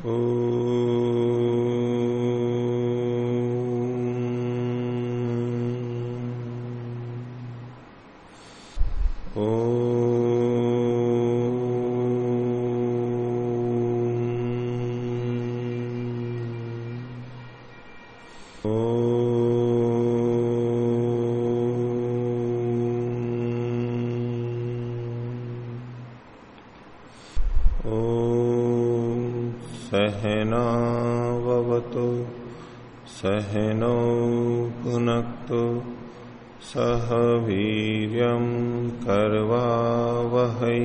ओ सहनावतु सहनौ पुनक्तु सह वीर्यं कर्वावहै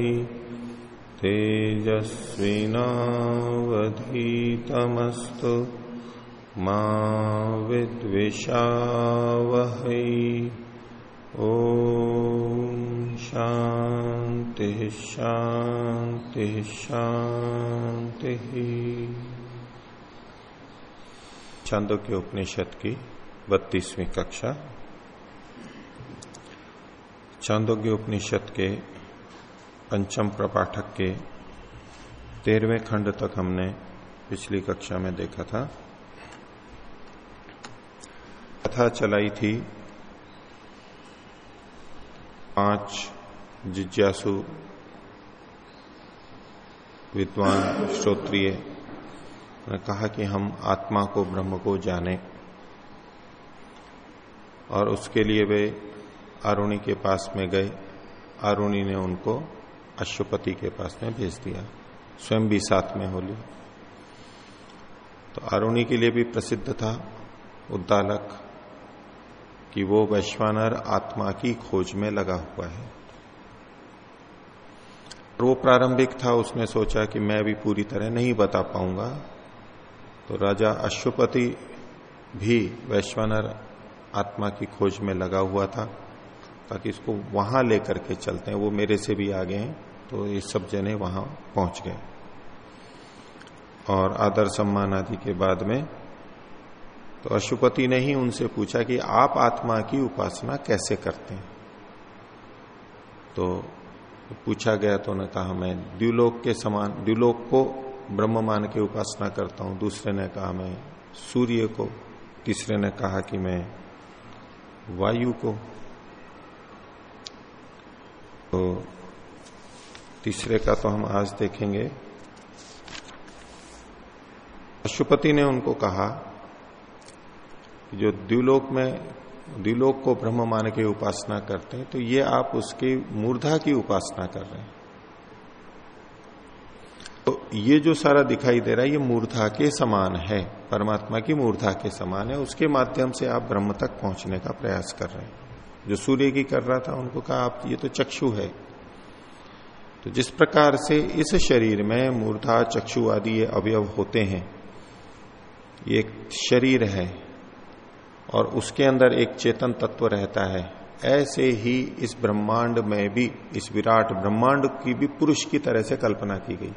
तेजस्विनावधीतमस्तु मा विद्विषावहै। ओ शांति शांति शांति छंदों के उपनिषद की बत्तीसवीं कक्षा। छांदोग्य उपनिषद के पंचम प्रपाठक के तेरहवें खंड तक हमने पिछली कक्षा में देखा था। कथा चलाई थी पाँच जिज्ञासु विद्वान श्रोत्रिय कहा कि हम आत्मा को, ब्रह्म को जाने और उसके लिए वे आरुणी के पास में गए। आरुणी ने उनको अश्वपति के पास में भेज दिया। स्वयं भी साथ में हो होली तो आरुणी के लिए भी प्रसिद्ध था उद्दालक कि वो वैश्वानर आत्मा की खोज में लगा हुआ है। वो प्रारंभिक था, उसने सोचा कि मैं भी पूरी तरह नहीं बता पाऊँगा। तो राजा अश्वपति भी वैश्वानर आत्मा की खोज में लगा हुआ था, ताकि इसको वहाँ लेकर के चलते हैं। वो मेरे से भी आगे हैं तो ये सब जने वहाँ पहुँच गए। और आदर सम्मान आदि के बाद में तो अशुपति ने ही उनसे पूछा कि आप आत्मा की उपासना कैसे करते हैं? तो पूछा गया तो उन्होंने कहा, मैं द्व्यूलोक के समान द्व्यूलोक को ब्रह्म मान के उपासना करता हूँ। दूसरे ने कहा, मैं सूर्य को तीसरे ने कहा कि, मैं वायु को तो तीसरे का तो हम आज देखेंगे। पशुपति ने उनको कहा जो द्व्यूलोक में द्व्यूलोक को ब्रह्म मान के उपासना करते हैं तो ये आप उसकी मूर्धा की उपासना कर रहे हैं। तो ये जो सारा दिखाई दे रहा है, ये मूर्धा के समान है। परमात्मा की मूर्धा के समान है। उसके माध्यम से आप ब्रह्म तक पहुँचने का प्रयास कर रहे हैं। जो सूर्य की कर रहा था, उनको कहा, आप, ये तो चक्षु है। तो जिस प्रकार से इस शरीर में मूर्धा, चक्षु आदि ये अवयव होते हैं, ये एक शरीर है और उसके अंदर एक चेतन तत्व रहता है, ऐसे ही इस ब्रह्मांड में भी, इस विराट ब्रह्मांड की भी पुरुष की तरह से कल्पना की गई।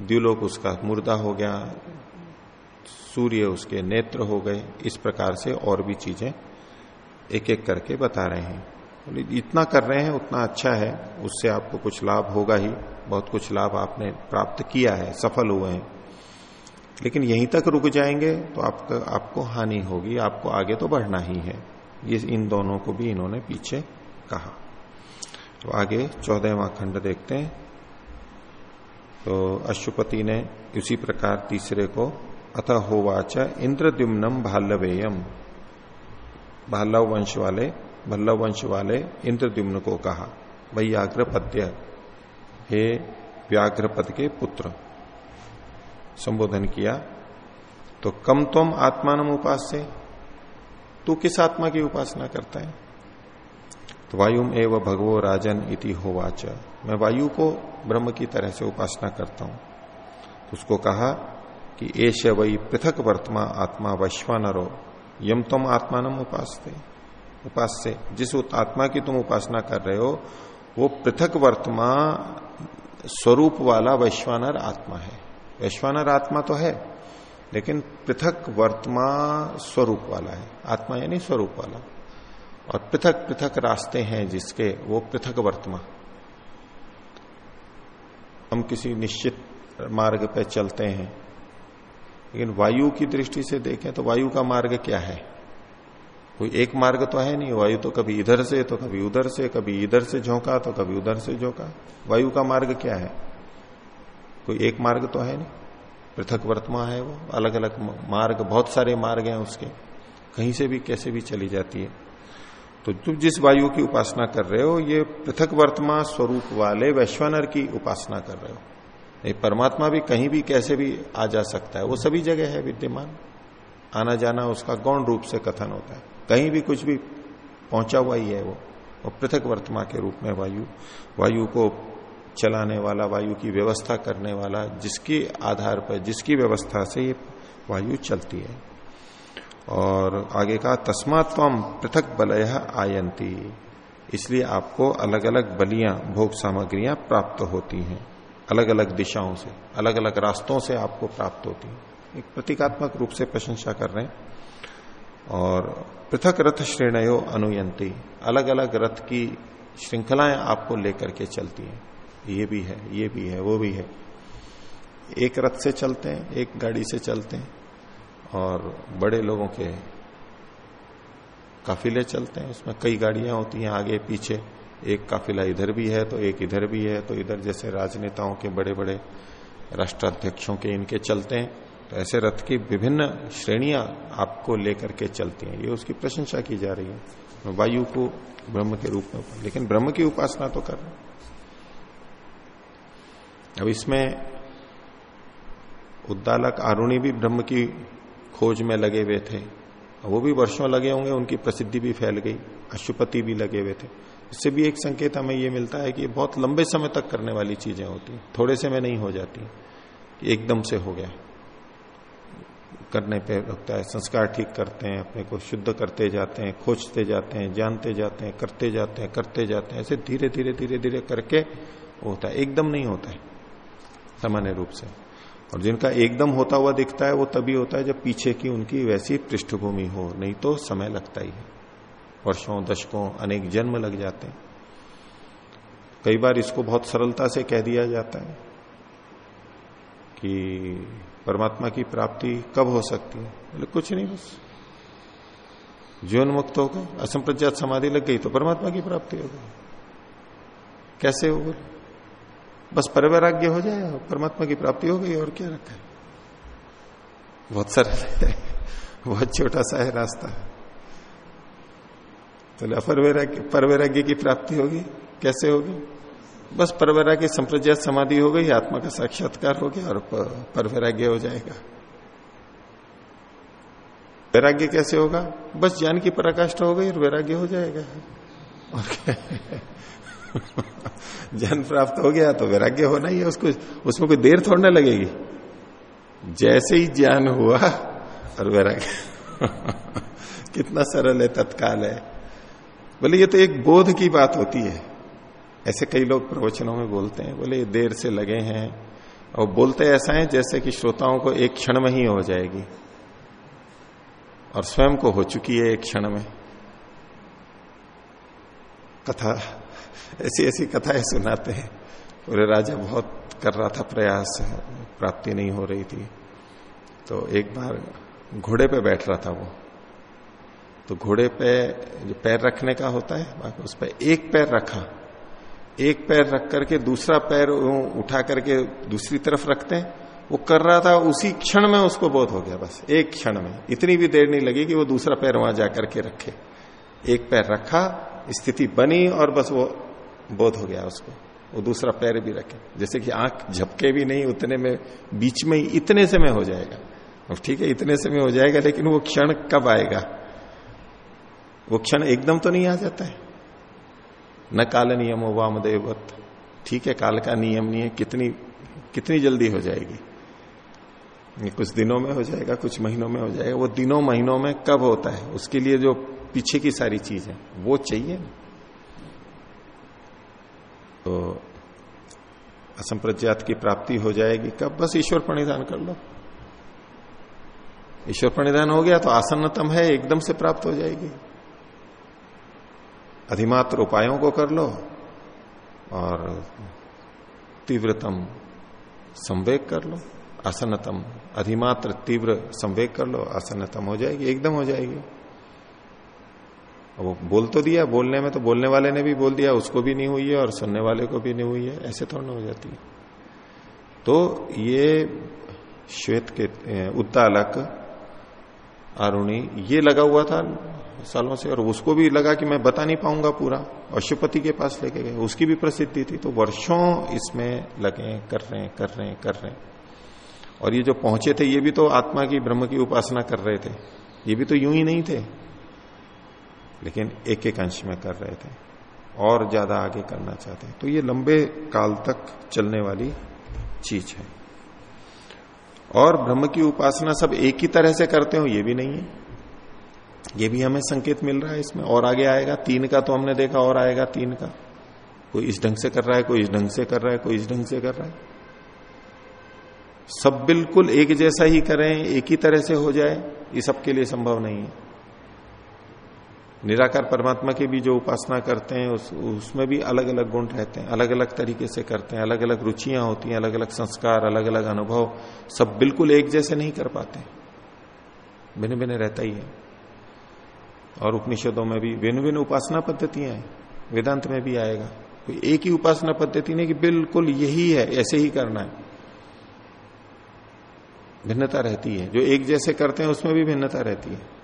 द्व्युलोक उसका मुर्दा हो गया, सूर्य उसके नेत्र हो गए, इस प्रकार से और भी चीज़ें एक एक करके बता रहे हैं। इतना कर रहे हैं, उतना अच्छा है, उससे आपको कुछ लाभ होगा ही, बहुत कुछ लाभ आपने प्राप्त किया है, सफल हुए हैं। लेकिन यहीं तक रुक जाएँगे तो आपका, आपको हानि होगी, आपको आगे तो बढ़ना ही है। ये इन दोनों को भी इन्होंने पीछे कहा। तो आगे चौदहवा खंड देखते हैं। तो अशुपति ने उसी प्रकार तीसरे को, अथ होवाच इंद्रद्युम्नम भाल्लवेयम। भाल्लव वंश वाले भल्लव वंश वाले इंद्रद्युम्न को कहा व्याघ्र पद्य हे व्याघ्रपद के पुत्र। संबोधन किया तो कम तुम आत्मान उपास से तू किस आत्मा की उपासना करता है? तो वायुम एव भगवो राजन इति होवाच। मैं वायु को ब्रह्म की तरह से उपासना करता हूँ। तो उसको कहा कि एश वही पृथक वर्तमा आत्मा वैश्वानरो, यम तुम आत्मान उपास उपास से जिस आत्मा की तुम उपासना कर रहे हो, वो पृथक वर्तमा स्वरूप वाला वैश्वानर आत्मा है। वैश्वानर आत्मा तो है, लेकिन पृथक वर्तमा स्वरूप वाला है। आत्मा यानी स्वरूप वाला। और पृथक पृथक रास्ते हैं जिसके वो पृथक वर्तमा। हम किसी निश्चित मार्ग पर चलते हैं। लेकिन वायु की दृष्टि से देखें तो वायु का मार्ग क्या है? कोई एक मार्ग तो है नहीं, वायु तो कभी इधर से तो कभी उधर से, कभी इधर से झोंका तो कभी उधर से झोंका। वायु का मार्ग क्या है? कोई एक मार्ग तो है नहीं। पृथक वर्तमा है वो अलग अलग मार्ग, बहुत सारे मार्ग हैं उसके। कहीं से भी, कैसे भी चली जाती है। तो तुम जिस वायु की उपासना कर रहे हो, ये पृथक वर्तमान स्वरूप वाले वैश्वानर की उपासना कर रहे हो। ये परमात्मा भी कहीं भी कैसे भी आ जा सकता है, वो सभी जगह है विद्यमान। आना जाना उसका गौण रूप से कथन होता है। कहीं भी कुछ भी पहुँचा हुआ ही है वो और पृथक वर्तमा के रूप में वायु वायु को चलाने वाला, वायु की व्यवस्था करने वाला, जिसके आधार पर, जिसकी व्यवस्था से ये वायु चलती है। और आगे का तस्मात्म पृथक बलय आयंती इसलिए आपको अलग अलग बलियाँ, भोग सामग्रियाँ प्राप्त होती हैं। अलग अलग दिशाओं से अलग अलग रास्तों से आपको प्राप्त होती है। एक प्रतीकात्मक रूप से प्रशंसा कर रहे हैं। और पृथक रथ श्रेणयो अनुयंती अलग अलग रथ की श्रृंखलाएँ आपको लेकर के चलती हैं। ये भी है, ये भी है, वो भी है। एक रथ से चलते हैं, एक गाड़ी से चलते हैं। और बड़े लोगों के काफिले चलते हैं। उसमें कई गाड़ियाँ होती हैं आगे पीछे। एक काफिला इधर भी है तो एक इधर भी है तो इधर जैसे राजनेताओं के बड़े बड़े राष्ट्राध्यक्षों के इनके चलते हैं। तो ऐसे रथ की विभिन्न श्रेणियाँ आपको लेकर के चलती हैं। ये उसकी प्रशंसा की जा रही है। वायु को ब्रह्म के रूप में लेकिन ब्रह्म की उपासना तो कर रहे अब इसमें उद्दालक आरुणी भी ब्रह्म की खोज में लगे हुए थे। वो भी वर्षों लगे होंगे, उनकी प्रसिद्धि भी फैल गई अशुपति भी लगे हुए थे। इससे भी एक संकेत हमें ये मिलता है कि बहुत लंबे समय तक करने वाली चीज़ें होती थोड़े से में नहीं हो जाती, एकदम से हो गया। करने पे लगता है, संस्कार ठीक करते हैं, अपने को शुद्ध करते जाते हैं, खोजते जाते हैं, जानते जाते हैं, करते जाते हैं, करते जाते हैं। ऐसे धीरे धीरे धीरे धीरे करके होता है, एकदम नहीं होता है, सामान्य रूप से। और जिनका एकदम होता हुआ दिखता है, वो तभी होता है जब पीछे की उनकी वैसी पृष्ठभूमि हो, नहीं तो समय लगता ही है। वर्षों, दशकों, अनेक जन्म लग जाते हैं। कई बार इसको बहुत सरलता से कह दिया जाता है कि परमात्मा की प्राप्ति कब हो सकती है? बोले, कुछ नहीं, बस। जीवन मुक्त हो गए असंप्रज्ञात समाधि लग गई तो परमात्मा की प्राप्ति हो गई। कैसे हो बोले बस परवैराग्य हो जाए परमात्मा की प्राप्ति हो गई, और क्या रखा है? बहुत सरल है। बहुत छोटा सा है रास्ता। तो अपरवैराग्य परवैराग्य की प्राप्ति होगी। कैसे होगी? बस परवैराग्य, संप्रज्ञात समाधि हो गई, आत्मा का साक्षात्कार हो गया, और परवैराग्य हो जाएगा। वैराग्य कैसे होगा? बस ज्ञान की पराकाष्ठा हो गई, और वैराग्य हो जाएगा। और क्या? ज्ञान प्राप्त हो गया तो वैराग्य होना ही है उसको, उसमें कोई देर थोड़ना लगेगी। जैसे ही ज्ञान हुआ और वैराग्य कितना सरल है, तत्काल है। बोले, ये तो एक बोध की बात होती है। ऐसे कई लोग प्रवचनों में बोलते हैं, बोले देर से लगे हैं। और बोलते ऐसा है जैसे कि श्रोताओं को एक क्षण में ही हो जाएगी। और स्वयं को हो चुकी है एक क्षण में। कथा ऐसी ऐसी कथाएँ सुनाते हैं। पूरे राजा, बहुत कर रहा था प्रयास, प्राप्ति नहीं हो रही थी। तो एक बार घोड़े पे बैठ रहा था वो। तो घोड़े पे जो पैर रखने का होता है उस पर एक पैर रखा। एक पैर रख करके दूसरा पैर उठा करके दूसरी तरफ़ रखते हैं। वो कर रहा था, उसी क्षण में उसको बोध हो गया बस, एक क्षण में। इतनी भी देर नहीं लगी कि वो दूसरा पैर वहाँ जाकर के रखे। एक पैर रखा, स्थिति बनी और बस वो बोध हो गया उसको। वो दूसरा पैर भी रखे। जैसे कि आँख झपके भी नहीं, उतने में, बीच में ही इतने से में हो जाएगा। ठीक है, इतने से में हो जाएगा, लेकिन वो क्षण कब आएगा? वो क्षण एकदम तो नहीं आ जाता है। न काल नियम हो वामदेवत ठीक है, काल का नियम नहीं है, कितनी कितनी जल्दी हो जाएगी? कुछ दिनों में हो जाएगा, कुछ महीनों में हो जाएगा। वो दिनों महीनों में कब होता है? उसके लिए जो पीछे की सारी चीज़ है, वो चाहिए तो असंप्रज्ञात की प्राप्ति हो जाएगी। कब? बस ईश्वर प्रणिधान कर लो। ईश्वर प्रणिधान हो गया तो आसन्नतम है, एकदम से प्राप्त हो जाएगी। अधिमात्र उपायों को कर लो और तीव्रतम संवेग कर लो। आसनतम अधिमात्र तीव्र संवेग कर लो आसनतम हो जाएगी, एकदम हो जाएगी। वो बोल तो दिया, बोलने में तो बोलने वाले ने भी बोल दिया, उसको भी नहीं हुई है और सुनने वाले को भी नहीं हुई है, ऐसे थोड़ा हो जाती है। तो ये श्वेत के उत्तालक, आरुणी, ये लगा हुआ था सालों से, और उसको भी लगा कि मैं बता नहीं पाऊँगा पूरा अशुपति के पास लेके गए। उसकी भी प्रसिद्धि थी तो वर्षों इसमें लगे, कर रहे कर रहे कर रहे और ये जो पहुँचे थे, ये भी तो आत्मा की, ब्रह्म की उपासना कर रहे थे। ये भी तो यूँ ही नहीं थे। लेकिन एक एक अंश में कर रहे थे और ज़्यादा आगे करना चाहते हैं। तो ये लंबे काल तक चलने वाली चीज़ है। और ब्रह्म की उपासना सब एक ही तरह से करते हो, ये भी नहीं है। ये भी हमें संकेत मिल रहा है इसमें। और आगे आएगा, तीन का तो हमने देखा, और आएगा तीन का। कोई इस ढंग से कर रहा है, कोई इस ढंग से कर रहा है, कोई इस ढंग से कर रहा है। सब बिल्कुल एक जैसा ही करें, एक ही तरह से हो जाए, ये सबके लिए संभव नहीं है। निराकार परमात्मा की भी जो उपासना करते हैं उस, उसमें भी अलग अलग गुण रहते हैं अलग अलग तरीके से करते हैं अलग अलग रुचियाँ होती हैं अलग अलग संस्कार अलग अलग अनुभव सब बिल्कुल एक जैसे नहीं कर पाते। भिन्न भिन्न रहता ही है। और उपनिषदों में भी भिन्न भिन्न उपासना पद्धतियाँ हैं। वेदांत में भी आएगा। कोई एक ही उपासना पद्धति नहीं कि बिल्कुल यही है ऐसे ही करना है। भिन्नता रहती है। जो एक जैसे करते हैं उसमें भी भिन्नता रहती है।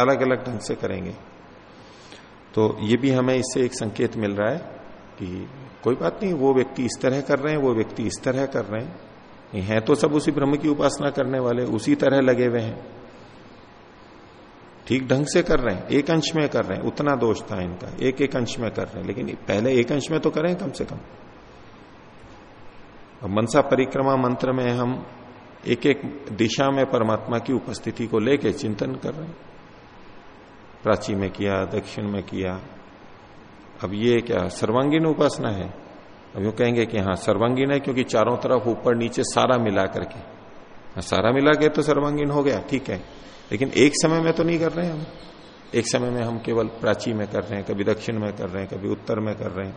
अलग अलग ढंग से करेंगे। तो ये भी हमें इससे एक संकेत मिल रहा है कि कोई बात नहीं, वो व्यक्ति इस तरह कर रहे हैं, वो व्यक्ति इस तरह कर रहे हैं। हैं तो सब उसी ब्रह्म की उपासना करने वाले, उसी तरह लगे हुए हैं। ठीक ढंग से कर रहे हैं, एक अंश में कर रहे हैं, उतना दोष था इनका एक एक अंश में कर रहे हैं, लेकिन पहले एक अंश में तो करें कम से कम। मनसा परिक्रमा मंत्र में हम एक एक दिशा में परमात्मा की उपस्थिति को लेके चिंतन कर रहे हैं। प्राची में किया, दक्षिण में किया। अब ये क्या, सर्वांगीण उपासना है? अब यू कहेंगे कि हाँ सर्वांगीण है क्योंकि चारों तरफ़ ऊपर नीचे सारा मिला करके। हाँ सारा मिला के तो सर्वांगीण हो गया, ठीक है। लेकिन एक समय में तो नहीं कर रहे हैं हम। एक समय में हम केवल प्राची में कर रहे हैं, कभी दक्षिण में कर रहे हैं, कभी उत्तर में कर रहे हैं।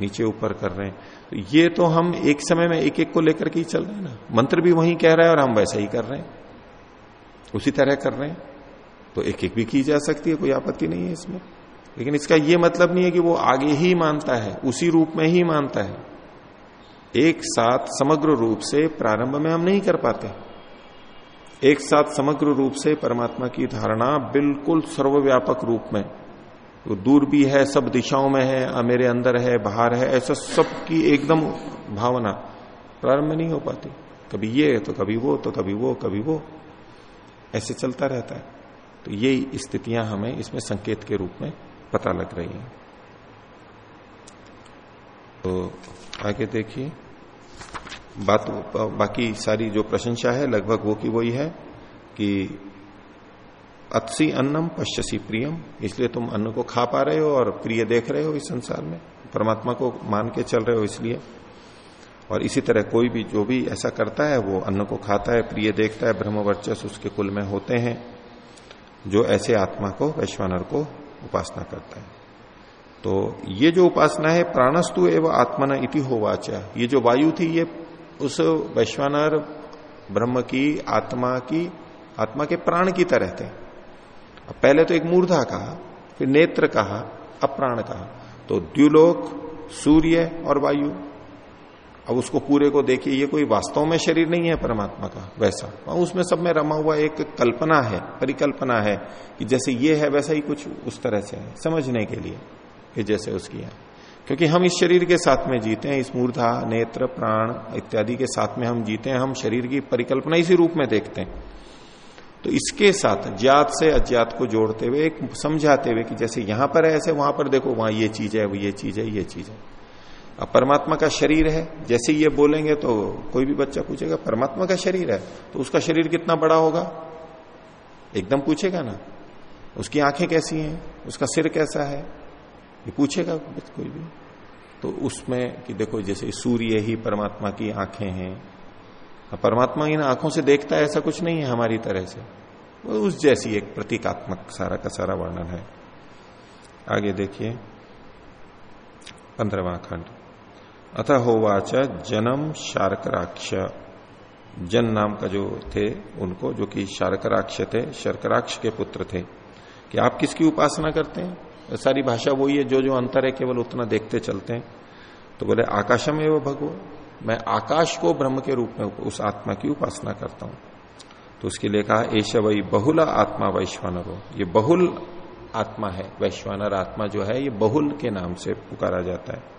नीचे ऊपर कर रहे हैं। तो ये तो हम एक समय में एक एक को लेकर के ही चल रहे हैं ना। मंत्र भी वही कह रहा है और हम वैसा ही कर रहे हैं। उसी तरह कर रहे हैं। तो एक एक भी की जा सकती है, कोई आपत्ति नहीं है इसमें। लेकिन इसका यह मतलब नहीं है कि वो आगे ही मानता है, उसी रूप में ही मानता है। एक साथ समग्र रूप से प्रारंभ में हम नहीं कर पाते। एक साथ समग्र रूप से परमात्मा की धारणा बिल्कुल सर्वव्यापक रूप में। वो तो दूर भी है, सब दिशाओं में है मेरे अंदर है, बाहर है, ऐसा सब की एकदम भावना प्रारंभ में नहीं हो पाती। कभी ये तो कभी वो तो कभी वो कभी वो। ऐसे चलता रहता है। तो ये स्थितियाँ हमें इसमें संकेत के रूप में पता लग रही हैं। तो आगे देखिए, बात बाकी सारी जो प्रशंसा है, लगभग वो की वही है कि अत्सी अन्नम पश्यसी प्रियम, इसलिए तुम अन्न को खा पा रहे हो और प्रिय देख रहे हो इस संसार में। परमात्मा को मान के चल रहे हो इसलिए। और इसी तरह कोई भी जो भी ऐसा करता है, वो अन्न को खाता है, प्रिय देखता है, ब्रह्मवर्चस्व उसके कुल में होते हैं। जो ऐसे आत्मा को, वैश्वानर को उपासना करता है। तो ये जो उपासना है, प्राणस्तु एवं आत्मना इति होवाचा। ये जो वायु थी, ये उस वैश्वानर ब्रह्म की, आत्मा की, आत्मा के प्राण की तरह थे। पहले तो एक मूर्धा कहा, फिर नेत्र कहा अप्राण कहा। तो द्व्युलोक सूर्य और वायु अब उसको पूरे को देखिए, ये कोई वास्तव में शरीर नहीं है परमात्मा का, वैसा। उसमें सब में रमा हुआ एक कल्पना है, परिकल्पना है कि जैसे ये है, वैसा ही कुछ उस तरह से है, समझने के लिए कि जैसे उसकी है। क्योंकि हम इस शरीर के साथ में जीते हैं, इस मूर्धा, नेत्र, प्राण इत्यादि के साथ में हम जीते हैं, हम शरीर की परिकल्पना इसी रूप में देखते हैं। तो इसके साथ ज्ञात से अज्ञात को जोड़ते हुए, एक समझाते हुए कि जैसे यहाँ पर है, ऐसे वहाँ पर देखो, वहाँ ये चीज़ है, वो ये चीज़ है, ये चीज़ है। अब परमात्मा का शरीर है, जैसे ये बोलेंगे तो कोई भी बच्चा पूछेगा, परमात्मा का शरीर है तो उसका शरीर कितना बड़ा होगा? एकदम पूछेगा ना। उसकी आँखें कैसी हैं? उसका सिर कैसा है? ये पूछेगा कोई भी। तो उसमें कि देखो, जैसे सूर्य ही परमात्मा की आँखें हैं परमात्मा इन आँखों से देखता है, ऐसा कुछ नहीं है हमारी तरह से। वो उस जैसी एक प्रतीकात्मक सारा का सारा वर्णन है। आगे देखिए पंद्रवा खंड। अतः होवाच जन्म शारकराक्ष। जन नाम का जो थे, उनको, जो कि शारकराक्ष थे, शर्कराक्ष के पुत्र थे। कि आप किसकी उपासना करते हैं? सारी भाषा वही है, जो जो अंतर है, केवल उतना देखते चलते हैं। तो बोले, आकाशम एवं भगवो। मैं आकाश को ब्रह्म के रूप में, उस आत्मा की उपासना करता हूँ। तो उसके लिए कहा ऐश वही बहुल आत्मा वैश्वानर। हो ये बहुल आत्मा है, वैश्वानर आत्मा जो है, ये बहुल के नाम से पुकारा जाता है।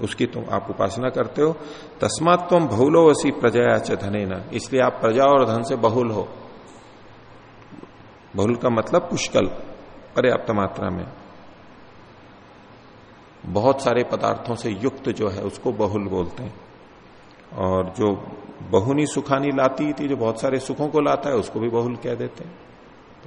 उसकी तुम आप उपासना करते हो। तस्मात तुम बहुलो वसी प्रजया च धने न इसलिए आप प्रजा और धन से बहुल हो। बहुल का मतलब पुष्कल, पर्याप्त मात्रा में। बहुत सारे पदार्थों से युक्त जो है, उसको बहुल बोलते हैं। और जो बहुनी सुखानी लाती थी, जो बहुत सारे सुखों को लाता है, उसको भी बहुल कह देते हैं।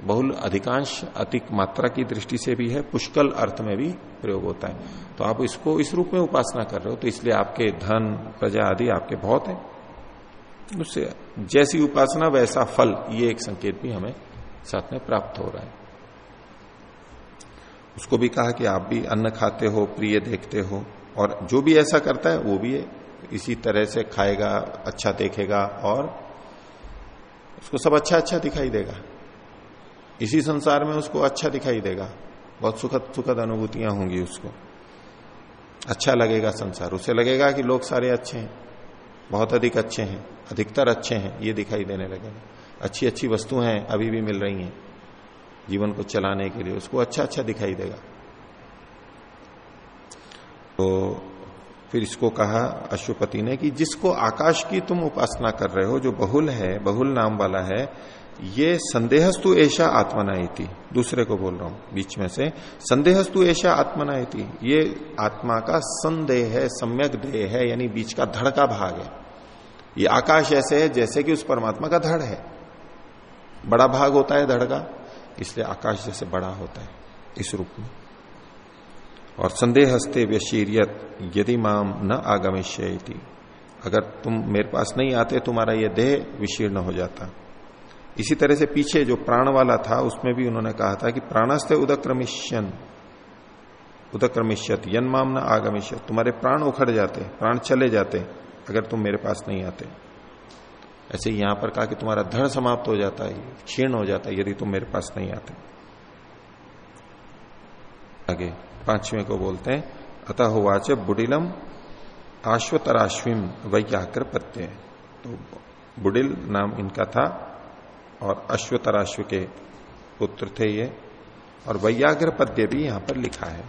बहुल अधिकांश अधिक मात्रा की दृष्टि से भी है, पुष्कल अर्थ में भी प्रयोग होता है। तो आप इसको इस रूप में उपासना कर रहे हो तो इसलिए आपके धन, प्रजा आदि आपके बहुत है। उससे जैसी उपासना, वैसा फल, ये एक संकेत भी हमें साथ में प्राप्त हो रहा है। उसको भी कहा कि आप भी अन्न खाते हो, प्रिय देखते हो, और जो भी ऐसा करता है, वो भी इसी तरह से खाएगा अच्छा देखेगा, और उसको सब अच्छा अच्छा दिखाई देगा। इसी संसार में उसको अच्छा दिखाई देगा। बहुत सुखद सुखद अनुभूतियाँ होंगी उसको। अच्छा लगेगा संसार। उसे लगेगा कि लोग सारे अच्छे हैं, बहुत अधिक अच्छे हैं, अधिकतर अच्छे हैं, ये दिखाई देने लगेगा। अच्छी अच्छी वस्तुएँ अभी भी मिल रही हैं, जीवन को चलाने के लिए। उसको अच्छा अच्छा दिखाई देगा। तो फिर इसको कहा अशुपति ने कि जिसको आकाश की तुम उपासना कर रहे हो, जो बहुल है, बहुल नाम वाला है ये संदेहस्तु ऐशा आत्मनाई थी दूसरे को बोल रहा हूँ, बीच में से। संदेहस्तु ऐशा आत्मनाई थी ये आत्मा का संदेह है, सम्यक देह है, यानी बीच का धड़ का भाग है। ये आकाश ऐसे है जैसे कि उस परमात्मा का धड़ है। बड़ा भाग होता है धड़ का, इसलिए आकाश जैसे बड़ा होता है, इस रूप में। और संदेह हस्ते व्यशीरियत यदि माम न आगमिष्य अगर तुम मेरे पास नहीं आते, तुम्हारा यह देह विशीर्ण हो जाता। इसी तरह से पीछे जो प्राण वाला था, उसमें भी उन्होंने कहा था कि प्राणस्थ उदक्रमिष्यन। उदक्रमिष्यत, यन माम न आगमिष्य तुम्हारे प्राण उखड़ जाते, प्राण चले जाते, अगर तुम मेरे पास नहीं आते। ऐसे यहाँ पर कहा कि तुम्हारा धड़ समाप्त हो जाता है, क्षीण हो जाता है, यदि तुम मेरे पास नहीं आते। आगे, पाँचवें को बोलते हैं, अतः हुआच बुडिलम आश्वतराश्विम वैयाग्र प्रत्यय। तो बुडिल नाम इनका था और अश्वतराश्व के पुत्र थे ये, और वैयाग्र पद्य भी यहाँ पर लिखा है।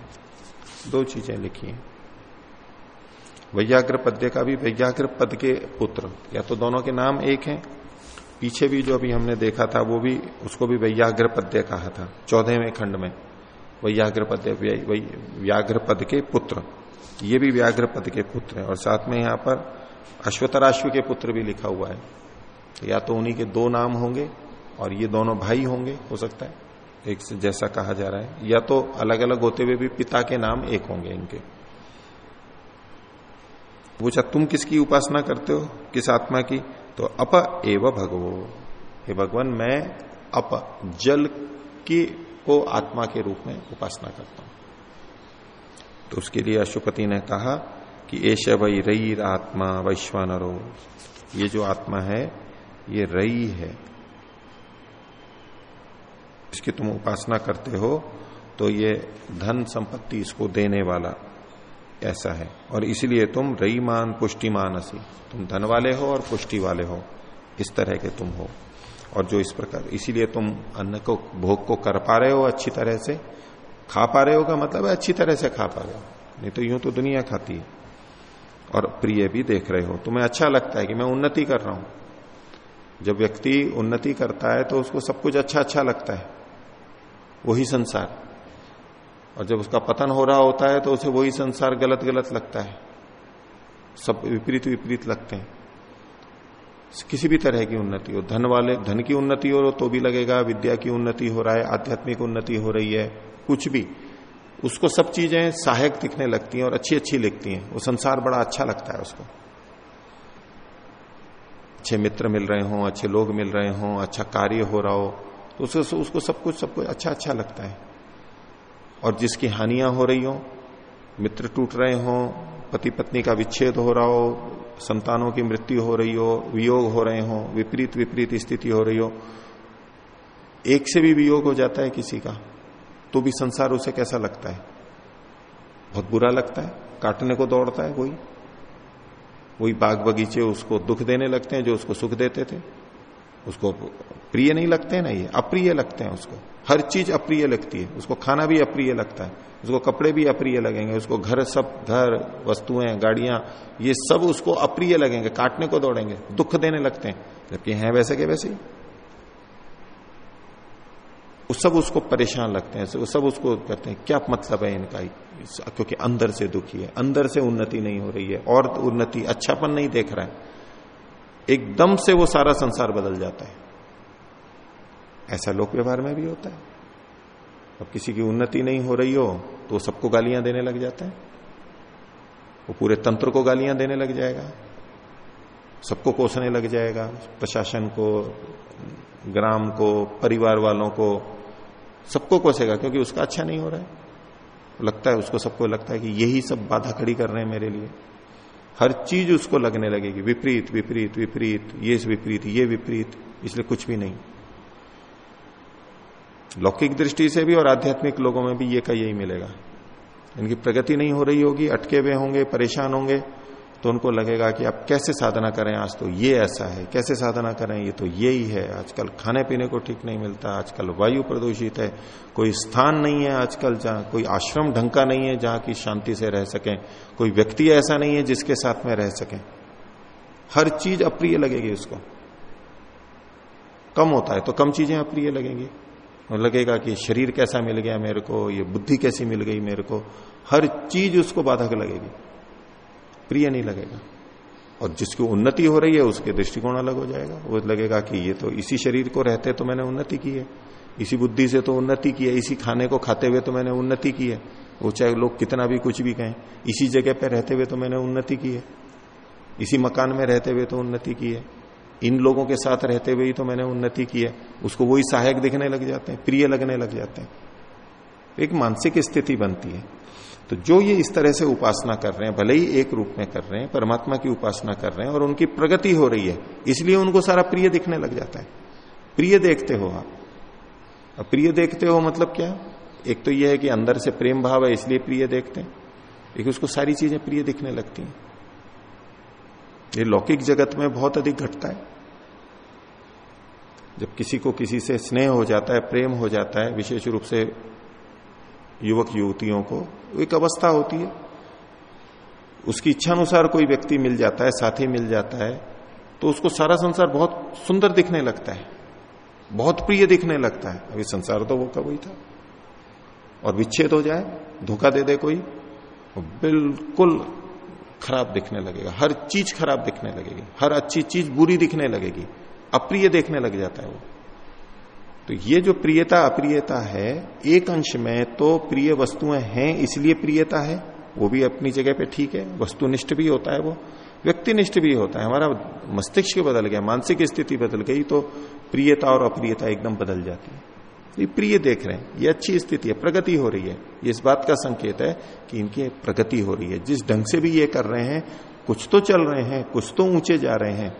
दो चीज़ें लिखी हैं। वैयाग्र पद्य का भी वैयाग्र पद के पुत्र, या तो दोनों के नाम एक हैं। पीछे भी जो अभी हमने देखा था, वो भी, उसको भी वैयाग्र पद्य कहा था, चौदहवें खंड में। वैयाग्र पद्य व्याघ्र पद के पुत्र, ये भी व्याघ्र पद के पुत्र है। और साथ में यहाँ पर अश्वतराश्व के पुत्र भी लिखा हुआ है। या तो उन्हीं के दो नाम होंगे और ये दोनों भाई होंगे, हो सकता है। एक से जैसा कहा जा रहा है। या तो अलग अलग होते हुए भी पिता के नाम एक होंगे इनके। पूछा तुम किसकी उपासना करते हो, किस आत्मा की तो अप एव भगवो। हे भगवान, मैं अप, जल की को आत्मा के रूप में उपासना करता हूँ। तो उसके लिए अशुपति ने कहा कि एश वही रई आत्मा वैश्वानरो। ये जो आत्मा है ये रई है। इसकी तुम उपासना करते हो तो ये धन संपत्ति इसको देने वाला ऐसा है। और इसलिए तुम रईमान पुष्टिमान असी तुम धन वाले हो और पुष्टि वाले हो। इस तरह के तुम हो। और जो इस प्रकार, इसीलिए तुम अन्न को, भोग को कर पा रहे हो अच्छी तरह से। खा पा रहे हो का मतलब है अच्छी तरह से खा पा रहे हो। नहीं तो यूँ तो दुनिया खाती है। और प्रिय भी देख रहे हो। तुम्हें अच्छा लगता है कि मैं उन्नति कर रहा हूँ। जब व्यक्ति उन्नति करता है तो उसको सब कुछ अच्छा अच्छा लगता है। वही संसार। और जब उसका पतन हो रहा होता है तो उसे वही संसार गलत गलत लगता है। सब विपरीत विपरीत लगते हैं। किसी भी तरह की उन्नति हो। धन वाले, धन की उन्नति हो तो भी लगेगा, विद्या की उन्नति हो रहा है, आध्यात्मिक उन्नति हो रही है, कुछ भी। उसको सब चीज़ें सहायक दिखने लगती हैं और अच्छी अच्छी लिखती हैं। वो संसार बड़ा अच्छा लगता है उसको। अच्छे मित्र मिल रहे हों, अच्छे लोग मिल रहे हों अच्छा कार्य हो रहा हो तो उसको उसको सब कुछ सब कुछ अच्छा अच्छा लगता है। और जिसकी हानियाँ हो रही हो, मित्र टूट रहे हों पति पत्नी का विच्छेद हो रहा हो, संतानों की मृत्यु हो रही हो, वियोग हो रहे हो, विपरीत विपरीत स्थिति हो रही हो, एक से भी वियोग हो जाता है किसी का तो भी संसार उसे कैसा लगता है? बहुत बुरा लगता है, काटने को दौड़ता है कोई। वही बाग बगीचे उसको दुख देने लगते हैं, जो उसको सुख देते थे। उसको प्रिय नहीं लगते ना ये, अप्रिय लगते हैं उसको। हर चीज़ अप्रिय लगती है। उसको खाना भी अप्रिय लगता है। उसको कपड़े भी अप्रिय लगेंगे। उसको घर सब, घर, वस्तुएँ, गाड़ियाँ, ये सब उसको अप्रिय लगेंगे, काटने को दौड़ेंगे, दुख देने लगते हैं। जबकि हैं वैसे के वैसे ही। वो सब उसको परेशान लगते हैं वो सब उसको कहते हैं। क्या मतलब है इनका? क्योंकि अंदर से दुखी है। अंदर से उन्नति नहीं हो रही है और उन्नति, अच्छापन नहीं देख रहा है। एकदम से वो सारा संसार बदल जाता है। ऐसा लोक व्यवहार में भी होता है। अब किसी की उन्नति नहीं हो रही हो तो सबको गालियाँ देने लग जाता है। वो पूरे तंत्र को गालियाँ देने लग जाएगा। सबको कोसने लग जाएगा। प्रशासन को ग्राम को, परिवार वालों को, सबको कोसेगा, क्योंकि उसका अच्छा नहीं हो रहा है। लगता है उसको, सबको लगता है कि यही सब बाधा खड़ी कर रहे हैं मेरे लिए। हर चीज़ उसको लगने लगेगी। विपरीत विपरीत विपरीत, ये विपरीत ये विपरीत, इसलिए कुछ भी नहीं। लौकिक दृष्टि से भी और आध्यात्मिक लोगों में भी ये का यही मिलेगा। इनकी प्रगति नहीं हो रही होगी, अटके हुए होंगे, परेशान होंगे तो उनको लगेगा कि आप कैसे साधना करें आज तो ये ऐसा है, कैसे साधना करें ये तो ये ही है। आजकल खाने पीने को ठीक नहीं मिलता, आजकल वायु प्रदूषित है, कोई स्थान नहीं है आजकल जहाँ, कोई आश्रम ढंग का नहीं है जहाँ की शांति से रह सकें। कोई व्यक्ति ऐसा नहीं है जिसके साथ में रह सकें। हर चीज़ अप्रिय लगेगी उसको। कम होता है तो कम चीज़ें अप्रिय लगेंगी। लगेगा कि शरीर कैसा मिल गया मेरे को, ये बुद्धि कैसी मिल गई मेरे को। हर चीज़ उसको बाधक लगेगी। प्रिय नहीं लगेगा। और जिसकी उन्नति हो रही है, उसके दृष्टिकोण अलग हो जाएगा। वो लगेगा कि ये तो इसी शरीर को रहते तो मैंने उन्नति की है। इसी बुद्धि से तो उन्नति की है। इसी खाने को खाते हुए तो मैंने उन्नति की है। वो चाहे लोग कितना भी कुछ भी कहें, इसी जगह पर रहते हुए तो मैंने उन्नति की है। इसी मकान में रहते हुए तो उन्नति की है। इन लोगों के साथ रहते हुए ही तो मैंने उन्नति की है। उसको वही सहायक दिखने लग जाते हैं, प्रिय लगने लग जाते हैं। एक मानसिक स्थिति बनती है। तो जो ये इस तरह से उपासना कर रहे हैं, भले ही एक रूप में कर रहे हैं, परमात्मा की उपासना कर रहे हैं और उनकी प्रगति हो रही है, इसलिए उनको सारा प्रिय दिखने लग जाता है। प्रिय देखते हो आप। अब प्रिय देखते हो मतलब क्या? एक तो यह है कि अंदर से प्रेम भाव है, इसलिए प्रिय देखते हैं। एक उसको सारी चीज़ें प्रिय दिखने लगती हैं। ये लौकिक जगत में बहुत अधिक घटता है। जब किसी को किसी से स्नेह हो जाता है, प्रेम हो जाता है, विशेष रूप से युवक युवतियों को, एक अवस्था होती है। उसकी इच्छानुसार कोई व्यक्ति मिल जाता है, साथी मिल जाता है तो उसको सारा संसार बहुत सुंदर दिखने लगता है, बहुत प्रिय दिखने लगता है। अभी संसार तो वो कब था? और विच्छेद हो जाए, धोखा दे दे कोई बिल्कुल खराब दिखने लगेगा। हर चीज़ खराब दिखने लगेगी, हर अच्छी चीज़ बुरी दिखने लगेगी, अप्रिय देखने लग जाता है वो। तो ये जो प्रियता अप्रियता है, एक अंश में तो प्रिय वस्तुएँ हैं इसलिए प्रियता है, वो भी अपनी जगह पे ठीक है, वस्तुनिष्ठ भी होता है वो, व्यक्तिनिष्ठ भी होता है। हमारा मस्तिष्क बदल गया, मानसिक स्थिति बदल गई तो प्रियता और अप्रियता एकदम बदल जाती है। ये प्रिय देख रहे हैं, ये अच्छी स्थिति है, प्रगति हो रही है। ये इस बात का संकेत है कि इनकी प्रगति हो रही है। जिस ढंग से भी ये कर रहे हैं, कुछ तो चल रहे हैं, कुछ तो ऊँचे जा रहे हैं,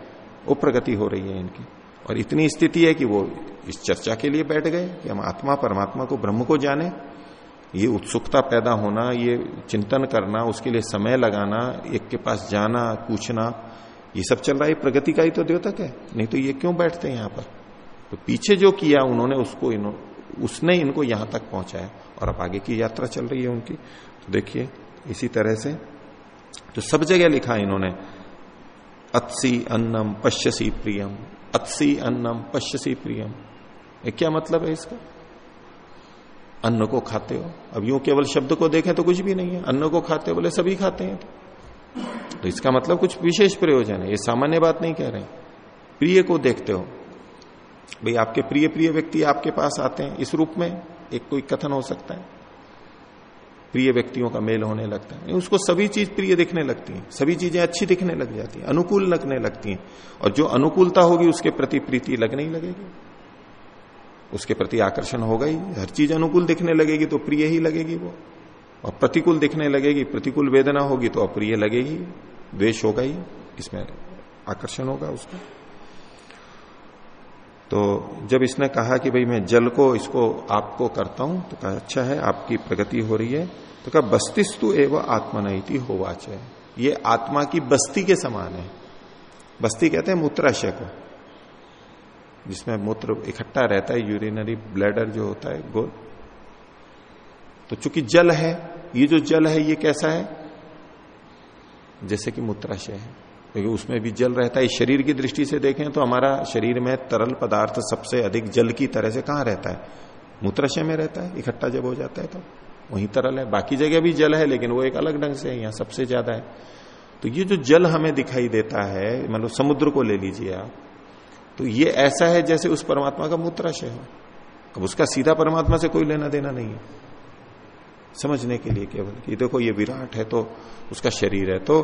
वो प्रगति हो रही है इनकी। और इतनी स्थिति है कि वो इस चर्चा के लिए बैठ गए कि हम आत्मा परमात्मा को ब्रह्म को जाने। ये उत्सुकता पैदा होना ये चिंतन करना उसके लिए समय लगाना एक के पास जाना पूछना ये सब चल रहा है। प्रगति का ही तो द्योतक है। नहीं तो ये क्यों बैठते हैं यहाँ पर? तो पीछे जो किया उन्होंने उसको इनो, उसने इनको यहाँ तक पहुँचाया। और अब आगे की यात्रा चल रही है उनकी। तो देखिए इसी तरह से तो सब जगह लिखा इन्होंने अत्सी अन्नम पश्यसी प्रियम। अत्सी अन्नम पश्यसी प्रियम। ये क्या मतलब है इसका? अन्न को खाते हो। अब यूँ केवल शब्द को देखें तो कुछ भी नहीं है। अन्न को खाते हो बोले सभी खाते हैं तो। इसका मतलब कुछ विशेष प्रयोजन है। ये सामान्य बात नहीं कह रहे प्रिय को देखते हो। भाई आपके प्रिय प्रिय व्यक्ति आपके पास आते हैं। इस रूप में एक कोई कथन हो सकता है। प्रिय व्यक्तियों का मेल होने लगता है। उसको सभी चीज़ प्रिय दिखने लगती है। सभी चीज़ें अच्छी दिखने लग जाती है, अनुकूल लगने लगती हैं। और जो अनुकूलता होगी, उसके प्रति प्रीति लगने ही लगेगी। उसके प्रति आकर्षण होगा ही हर चीज़ अनुकूल दिखने लगेगी तो प्रिय ही लगेगी वो। और प्रतिकूल दिखने लगेगी, प्रतिकूल वेदना होगी तो अप्रिय लगेगी। द्वेष होगा ही इसमें आकर्षण होगा उसका। तो जब इसने कहा कि भाई मैं जल को, इसको आपको करता हूँ तो कहा अच्छा है, आपकी प्रगति हो रही है। तो कहा, बस्तिस्तु एवं आत्मनयति होवाच है। ये आत्मा की बस्ती के समान है। बस्ती कहते हैं मूत्राशय को, जिसमें मूत्र इकट्ठा रहता है यूरिनरी ब्लैडर जो होता है गोल तो चूँकि जल है, ये जो जल है, ये कैसा है? जैसे कि मूत्राशय है। क्योंकि उसमें भी जल रहता है। शरीर की दृष्टि से देखें तो हमारा शरीर में तरल पदार्थ सबसे अधिक जल की तरह से कहाँ रहता है? मूत्राशय में रहता है। इकट्ठा जब हो जाता है तो। वहीं तरल है। बाकी जगह भी जल है, लेकिन वो एक अलग ढंग से है, यहाँ सबसे ज़्यादा है। तो ये जो जल हमें दिखाई देता है मतलब समुद्र को ले लीजिए आप तो ये ऐसा है जैसे उस परमात्मा का मूत्राशय हो। अब उसका सीधा परमात्मा से कोई लेना देना नहीं है। समझने के लिए केवल कि देखो ये विराट है तो उसका शरीर है तो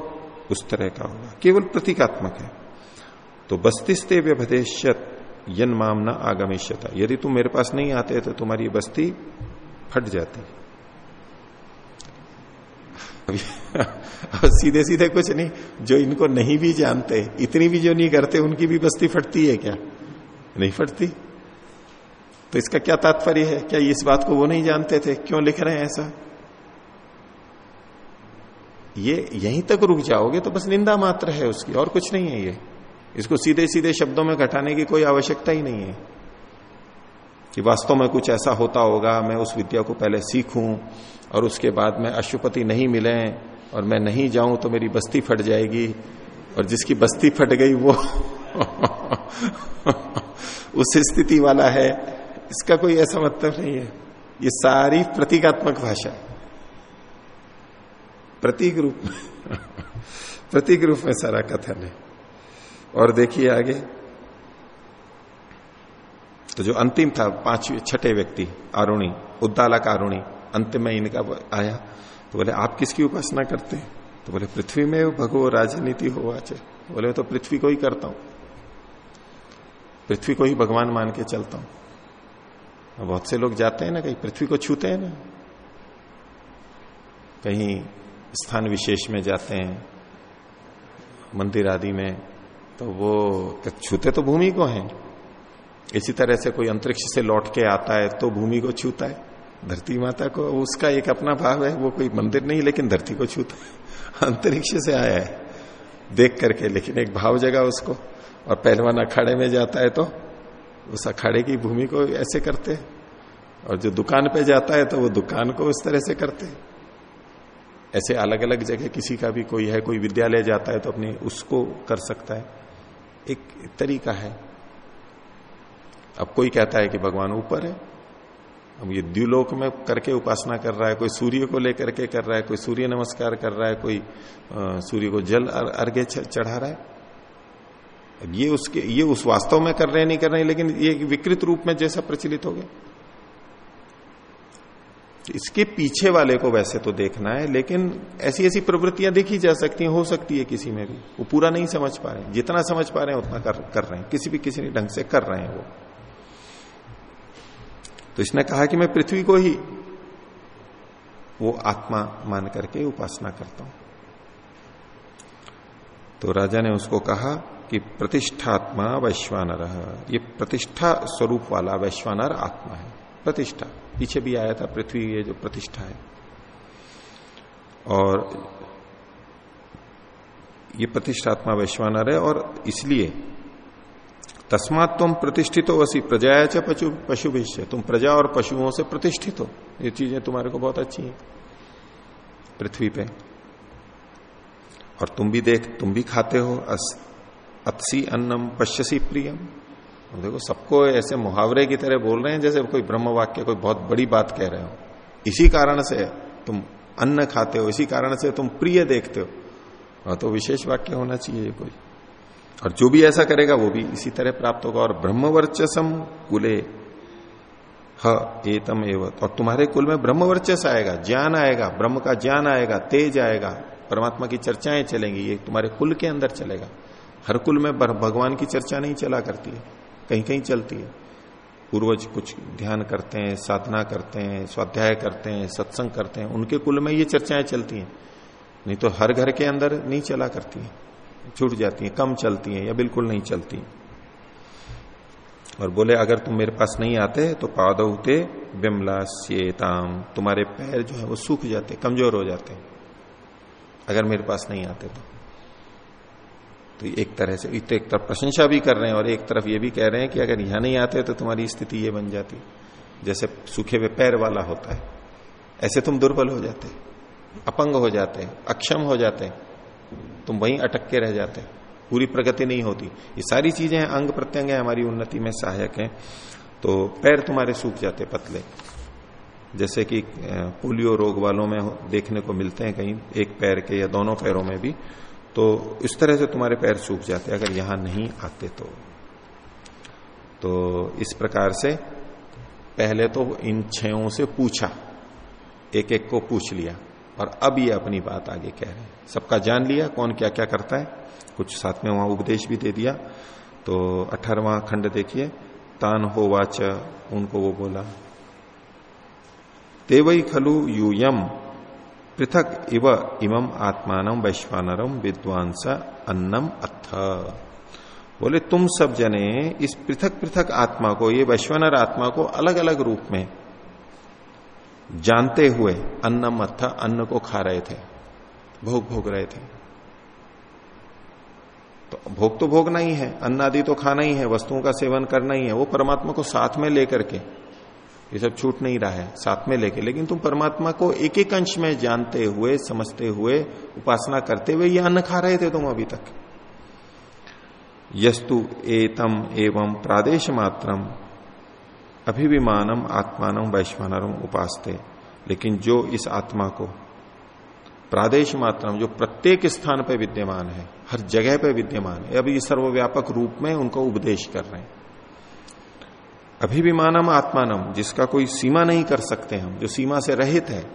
उस तरह का होगा। केवल प्रतीकात्मक है। तो बस्तिस्ते व्यभदेश्यत, यन मामना आगमिष्यता यदि तुम मेरे पास नहीं आते तो तुम्हारी बस्ती फट जाती। सीधे सीधे कुछ नहीं, जो इनको नहीं भी जानते, इतनी भी जो नहीं करते, उनकी भी बस्ती फटती है क्या? नहीं फटती? तो इसका क्या तात्पर्य है? क्या इस बात को वो नहीं जानते थे? क्यों लिख रहे हैं ऐसा? ये यहीं तक रुक जाओगे तो बस निंदा मात्र है उसकी, और कुछ नहीं है ये। इसको सीधे सीधे शब्दों में घटाने की कोई आवश्यकता ही नहीं है। कि वास्तव में कुछ ऐसा होता होगा, मैं उस विद्या को पहले सीखूं और उसके बाद में अशुपति नहीं मिले और मैं नहीं जाऊँ तो मेरी बस्ती फट जाएगी और जिसकी बस्ती फट गई वो उस स्थिति वाला है। इसका कोई ऐसा मतलब नहीं है। ये सारी प्रतीकात्मक भाषा। प्रतीक रूप में प्रतीक रूप में सारा कथन है। और देखिए आगे। तो जो अंतिम था, पांचवी, छठे व्यक्ति, आरुणी, उद्दालक आरुणी। अंत में इनका आया तो बोले, आप किसकी उपासना करते हैं? तो बोले, पृथ्वी में भगवो राजनीति हो आज तो बोले तो पृथ्वी को ही करता हूँ। पृथ्वी को ही भगवान मान के चलता हूँ। बहुत से लोग जाते हैं ना, कहीं पृथ्वी को छूते हैं ना। कहीं स्थान विशेष में जाते हैं, मंदिर आदि में तो वो छूते तो भूमि को हैं। इसी तरह से कोई अंतरिक्ष से लौट के आता है तो भूमि को छूता है। धरती माता को उसका एक अपना भाव है, वो कोई मंदिर नहीं, लेकिन धरती को छूता है। अंतरिक्ष से आया है, देख करके, लेकिन एक भाव जगह उसको। और पहलवान अखाड़े में जाता है तो उस अखाड़े की भूमि को ऐसे करते और जो दुकान पे जाता है तो वो दुकान को उस तरह से करते ऐसे अलग अलग जगह किसी का भी कोई है, कोई विद्यालय जाता है तो अपने उसको कर सकता है। एक तरीका है। अब कोई कहता है कि भगवान ऊपर है अब ये द्व्युलोक में करके उपासना कर रहा है कोई सूर्य को लेकर के कर रहा है कोई सूर्य नमस्कार कर रहा है कोई सूर्य को जल अर्घ्य चढ़ा रहा है। अब ये उसके ये उस वास्तव में कर रहे हैं नहीं कर रहे लेकिन ये विकृत रूप में जैसा प्रचलित हो गया। इसके पीछे वाले को वैसे तो देखना है लेकिन ऐसी ऐसी प्रवृत्तियाँ देखी जा सकती हैं हो सकती है किसी में भी। वो पूरा नहीं समझ पा रहे जितना समझ पा रहे हैं उतना कर, कर रहे हैं। किसी भी किसी ढंग से कर रहे हैं वो। तो इसने कहा कि मैं पृथ्वी को ही वो आत्मा मान करके उपासना करता हूँ। तो राजा ने उसको कहा कि प्रतिष्ठात्मा वैश्वानर, ये प्रतिष्ठा स्वरूप वाला वैश्वानर आत्मा है, प्रतिष्ठा। पीछे भी आया था पृथ्वी, ये जो प्रतिष्ठा है। और ये प्रतिष्ठात्मा वैश्वानर है और इसलिए तस्मात तुम प्रतिष्ठित हो वसी प्रजाया च पशु पशु विषय तुम प्रजा और पशुओं से प्रतिष्ठित। हो ये चीज़ें तुम्हारे को बहुत अच्छी हैं। पृथ्वी पे। और तुम भी देख, तुम भी खाते हो। अत्सी अन्नम पश्यसी प्रियम। देखो, सबको ऐसे मुहावरे की तरह बोल रहे हैं, जैसे कोई ब्रह्म वाक्य कोई बहुत बड़ी बात कह रहे हो। इसी कारण से तुम अन्न खाते हो, इसी कारण से तुम प्रिय देखते हो। तो विशेष वाक्य होना चाहिए कोई। और जो भी ऐसा करेगा वो भी इसी तरह प्राप्त होगा। और ब्रह्मवर्चसम कुले ह एतम एवं। और तुम्हारे कुल में ब्रह्मवर्चस आएगा, ज्ञान आएगा, ब्रह्म का ज्ञान आएगा, तेज आएगा, परमात्मा की चर्चाएँ चलेंगी, ये तुम्हारे कुल के अंदर चलेगा। हर कुल में भगवान की चर्चा नहीं चला करती है कहीं कहीं चलती है। पूर्वज कुछ ध्यान करते हैं, साधना करते हैं, स्वाध्याय करते हैं, सत्संग करते हैं, उनके कुल में ये चर्चाएँ चलती हैं। नहीं तो हर घर के अंदर नहीं चला करती है। छूट जाती है, कम चलती हैं या बिल्कुल नहीं चलती और बोले, अगर तुम मेरे पास नहीं आते तो पादौते बिमलास्येताम, तुम्हारे पैर जो है वो सूख जाते, कमज़ोर हो जाते अगर मेरे पास नहीं आते तो। तो एक तरह से तो एक तरफ़ प्रशंसा भी कर रहे हैं और एक तरफ़ ये भी कह रहे हैं कि अगर यहाँ नहीं आते तो तुम्हारी स्थिति ये बन जाती। जैसे सूखे हुए पैर वाला होता है। ऐसे तुम दुर्बल हो जाते, अपंग हो जाते, अक्षम हो जाते। तुम वहीं अटक के रह जाते पूरी प्रगति नहीं होती। ये सारी चीज़ें अंग प्रत्यंग है, हमारी उन्नति में सहायक है। तो पैर तुम्हारे सूख जाते पतले। जैसे कि पोलियो रोग वालों में देखने को मिलते हैं कहीं, एक पैर के या दोनों पैरों में भी। तो इस तरह से तुम्हारे पैर सूख जाते अगर यहाँ नहीं आते तो। तो इस प्रकार से पहले तो इन छयों से पूछा। एक एक को पूछ लिया। और अब ये अपनी बात आगे कह रहे हैं। सबका जान लिया, कौन क्या क्या करता है? कुछ साथ में वहाँ उपदेश भी दे दिया। तो अठारवा खंड देखिए। तान हो वाच, उनको वो बोला। तेवई खलु यूयम, पृथक इव इमम आत्मान वैश्वानरम विद्वांस अन्नम अथ। बोले, तुम सब जने इस पृथक पृथक आत्मा को, ये वैश्वानर आत्मा को अलग अलग रूप में जानते हुए अन्न अथ अन्न को खा रहे थे, भोग भोग रहे थे। तो भोग तो भोगना ही है अन्न आदि तो खाना ही है, वस्तुओं का सेवन करना ही है, वो परमात्मा को साथ में लेकर के। ये सब छूट नहीं रहा है, साथ में लेके। लेकिन तुम परमात्मा को एक एक अंश में जानते हुए, समझते हुए, उपासना करते हुए ये अन्न खा रहे थे तुम अभी तक। यस्तु एतम एवं प्रादेश मात्रम। अभिविमानम आत्मानम, वैश्वानरम उपासते। लेकिन जो इस आत्मा को प्रादेश मात्रम, जो प्रत्येक स्थान पर विद्यमान है, हर जगह पर विद्यमान है, अभी सर्वव्यापक रूप में उनको उपदेश कर रहे हैं। अभिविमानम आत्मानम, जिसका कोई सीमा नहीं कर सकते हम, जो सीमा से रहित है,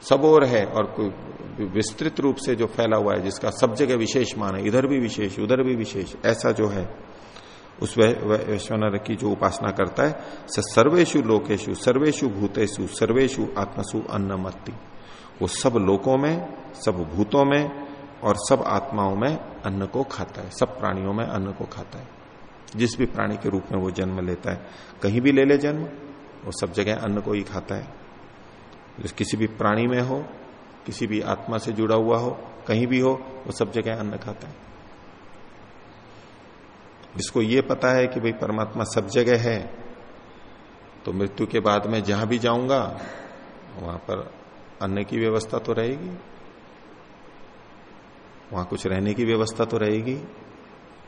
सब और है और कोई विस्तृत रूप से जो फैला हुआ है, जिसका सब जगह विशेष मान है, इधर भी विशेष, उधर भी विशेष, ऐसा जो है उस वैश्वनर की जो उपासना करता है, स सर्वेशु लोकेशु सर्वेशु भूतेशु सर्वेशु आत्मसु अन्नमत्ति। वो सब लोकों में, सब भूतों में और सब आत्माओं में अन्न को खाता है, सब प्राणियों में अन्न को खाता है। जिस भी प्राणी के रूप में वो जन्म लेता है, कहीं भी ले ले जन्म, वो सब जगह अन्न को ही खाता है। किसी भी प्राणी में हो, किसी भी आत्मा से जुड़ा हुआ हो, कहीं भी हो, वो सब जगह अन्न खाता है। जिसको ये पता है कि भाई परमात्मा सब जगह है तो मृत्यु के बाद में जहाँ भी जाऊँगा, वहाँ पर अन्न की व्यवस्था तो रहेगी। वहाँ कुछ रहने की व्यवस्था तो रहेगी।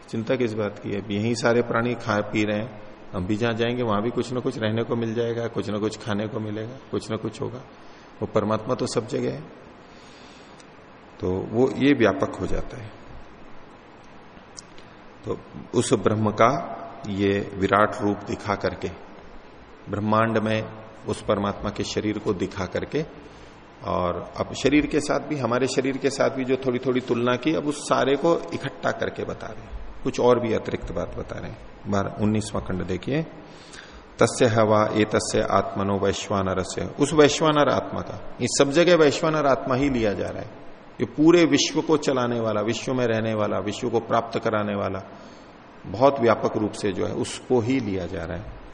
चिंता किस बात की है? अब यही सारे प्राणी खा पी रहे हैं। हम भी जहाँ जाएँगे, वहाँ भी कुछ ना कुछ रहने को मिल जाएगा, कुछ ना कुछ खाने को मिलेगा, कुछ ना कुछ होगा। वो परमात्मा तो सब जगह है। तो वो ये व्यापक हो जाता है। तो उस ब्रह्म का ये विराट रूप दिखा करके, ब्रह्मांड में उस परमात्मा के शरीर को दिखा करके, और अब शरीर के साथ भी, हमारे शरीर के साथ भी जो थोड़ी थोड़ी तुलना की, अब उस सारे को इकट्ठा करके बता रहे हैं। कुछ और भी अतिरिक्त बात बता रहे हैं। उन्नीसवा खंड देखिए। तस्य हवा ए तस्य आत्मनो वैश्वानर उस वैश्वानर आत्मा का इस सब जगह वैश्वानर आत्मा ही लिया जा रहा है। ये पूरे विश्व को चलाने वाला, विश्व में रहने वाला, विश्व को प्राप्त कराने वाला, बहुत व्यापक रूप से जो है, उसको ही लिया जा रहा है।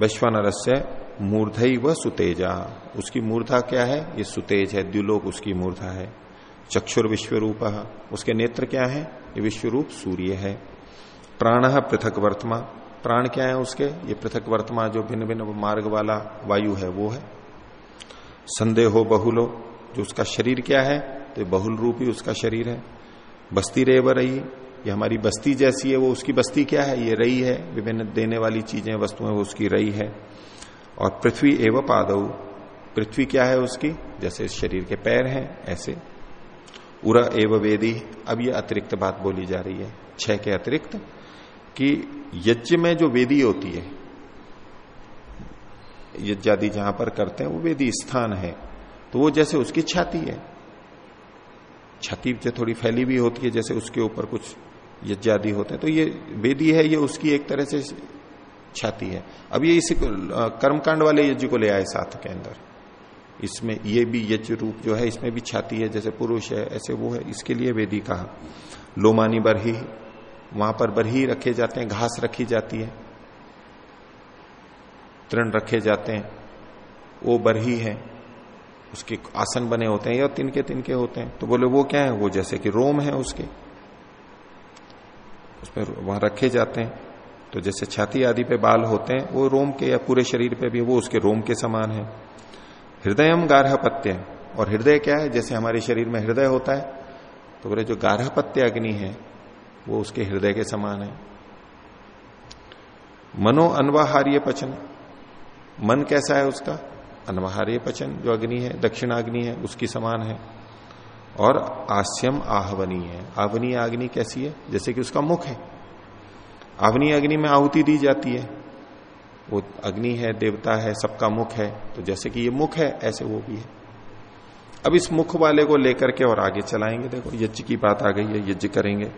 वैश्वानर से मूर्धई व सुतेजा। उसकी मूर्धा क्या है? ये सुतेज है, द्युलोक उसकी मूर्धा है। चक्षुर विश्व रूप उसके नेत्र क्या है? ये विश्व रूप सूर्य है। प्राण पृथक वर्तमा। प्राण क्या है उसके? ये पृथक वर्तमा जो भिन्न भिन्न मार्ग वाला वायु है, वो है। संदेह बहुलो। जो उसका शरीर क्या है? तो बहुल रूप ही उसका शरीर है। बस्ती रेव रही, ये हमारी बस्ती जैसी है, वो उसकी बस्ती क्या है? ये रही है, विभिन्न देने वाली चीज़ें, वस्तुएँ, वो उसकी रही है। और पृथ्वी एवं पादव पृथ्वी क्या है उसकी? जैसे शरीर के पैर हैं, ऐसे। उरा एव वेदी, अब ये अतिरिक्त बात बोली जा रही है, छह के अतिरिक्त, कि यज्ञ में जो वेदी होती है, यज्ञादि जहाँ पर करते हैं, वो वेदी स्थान है। तो वो जैसे उसकी छाती है। छाती जो थोड़ी फैली भी होती है, जैसे उसके ऊपर कुछ यज्ञादि होते हैं। तो ये वेदी है, ये उसकी एक तरह से छाती है। अब ये इसी कर्मकांड वाले यज्ञ को ले आए साथ के अंदर। इसमें ये भी यज्ञ रूप जो है, इसमें भी छाती है, जैसे पुरुष है, ऐसे वो है, इसके लिए वेदी कहा। लोमानी बरही, वहाँ पर बरही रखे जाते हैं, घास रखी जाती है। तृण रखे जाते हैं, वो बरही है। उसके आसन बने होते हैं या तिनके तिनके होते हैं। तो बोले, वो क्या है? वो जैसे कि रोम है उसके। उसमें वहाँ रखे जाते हैं। तो जैसे छाती आदि पे बाल होते हैं, वो रोम के या पूरे शरीर पे भी वो उसके रोम के समान है। हृदयम गारहपत्य। और हृदय क्या है? जैसे हमारे शरीर में हृदय होता है तो बोले, जो गारहपत्य अग्नि है, वो उसके हृदय के समान है। मनो अनवाहार्य पचन। मन कैसा है उसका? अनवाहार्य पचन, जो अग्नि है, दक्षिणाग्नि है, उसकी समान है। और आस्यम आहवनी है। आवनी अग्नि कैसी है? जैसे कि उसका मुख है। आवनी अग्नि में आहुति दी जाती है। वो अग्नि है, देवता है, सबका मुख है। तो जैसे कि ये मुख है, ऐसे वो भी है। अब इस मुख वाले को लेकर के और आगे चलाएँगे। देखो, यज्ञ की बात आ गई है, यज्ञ करेंगे।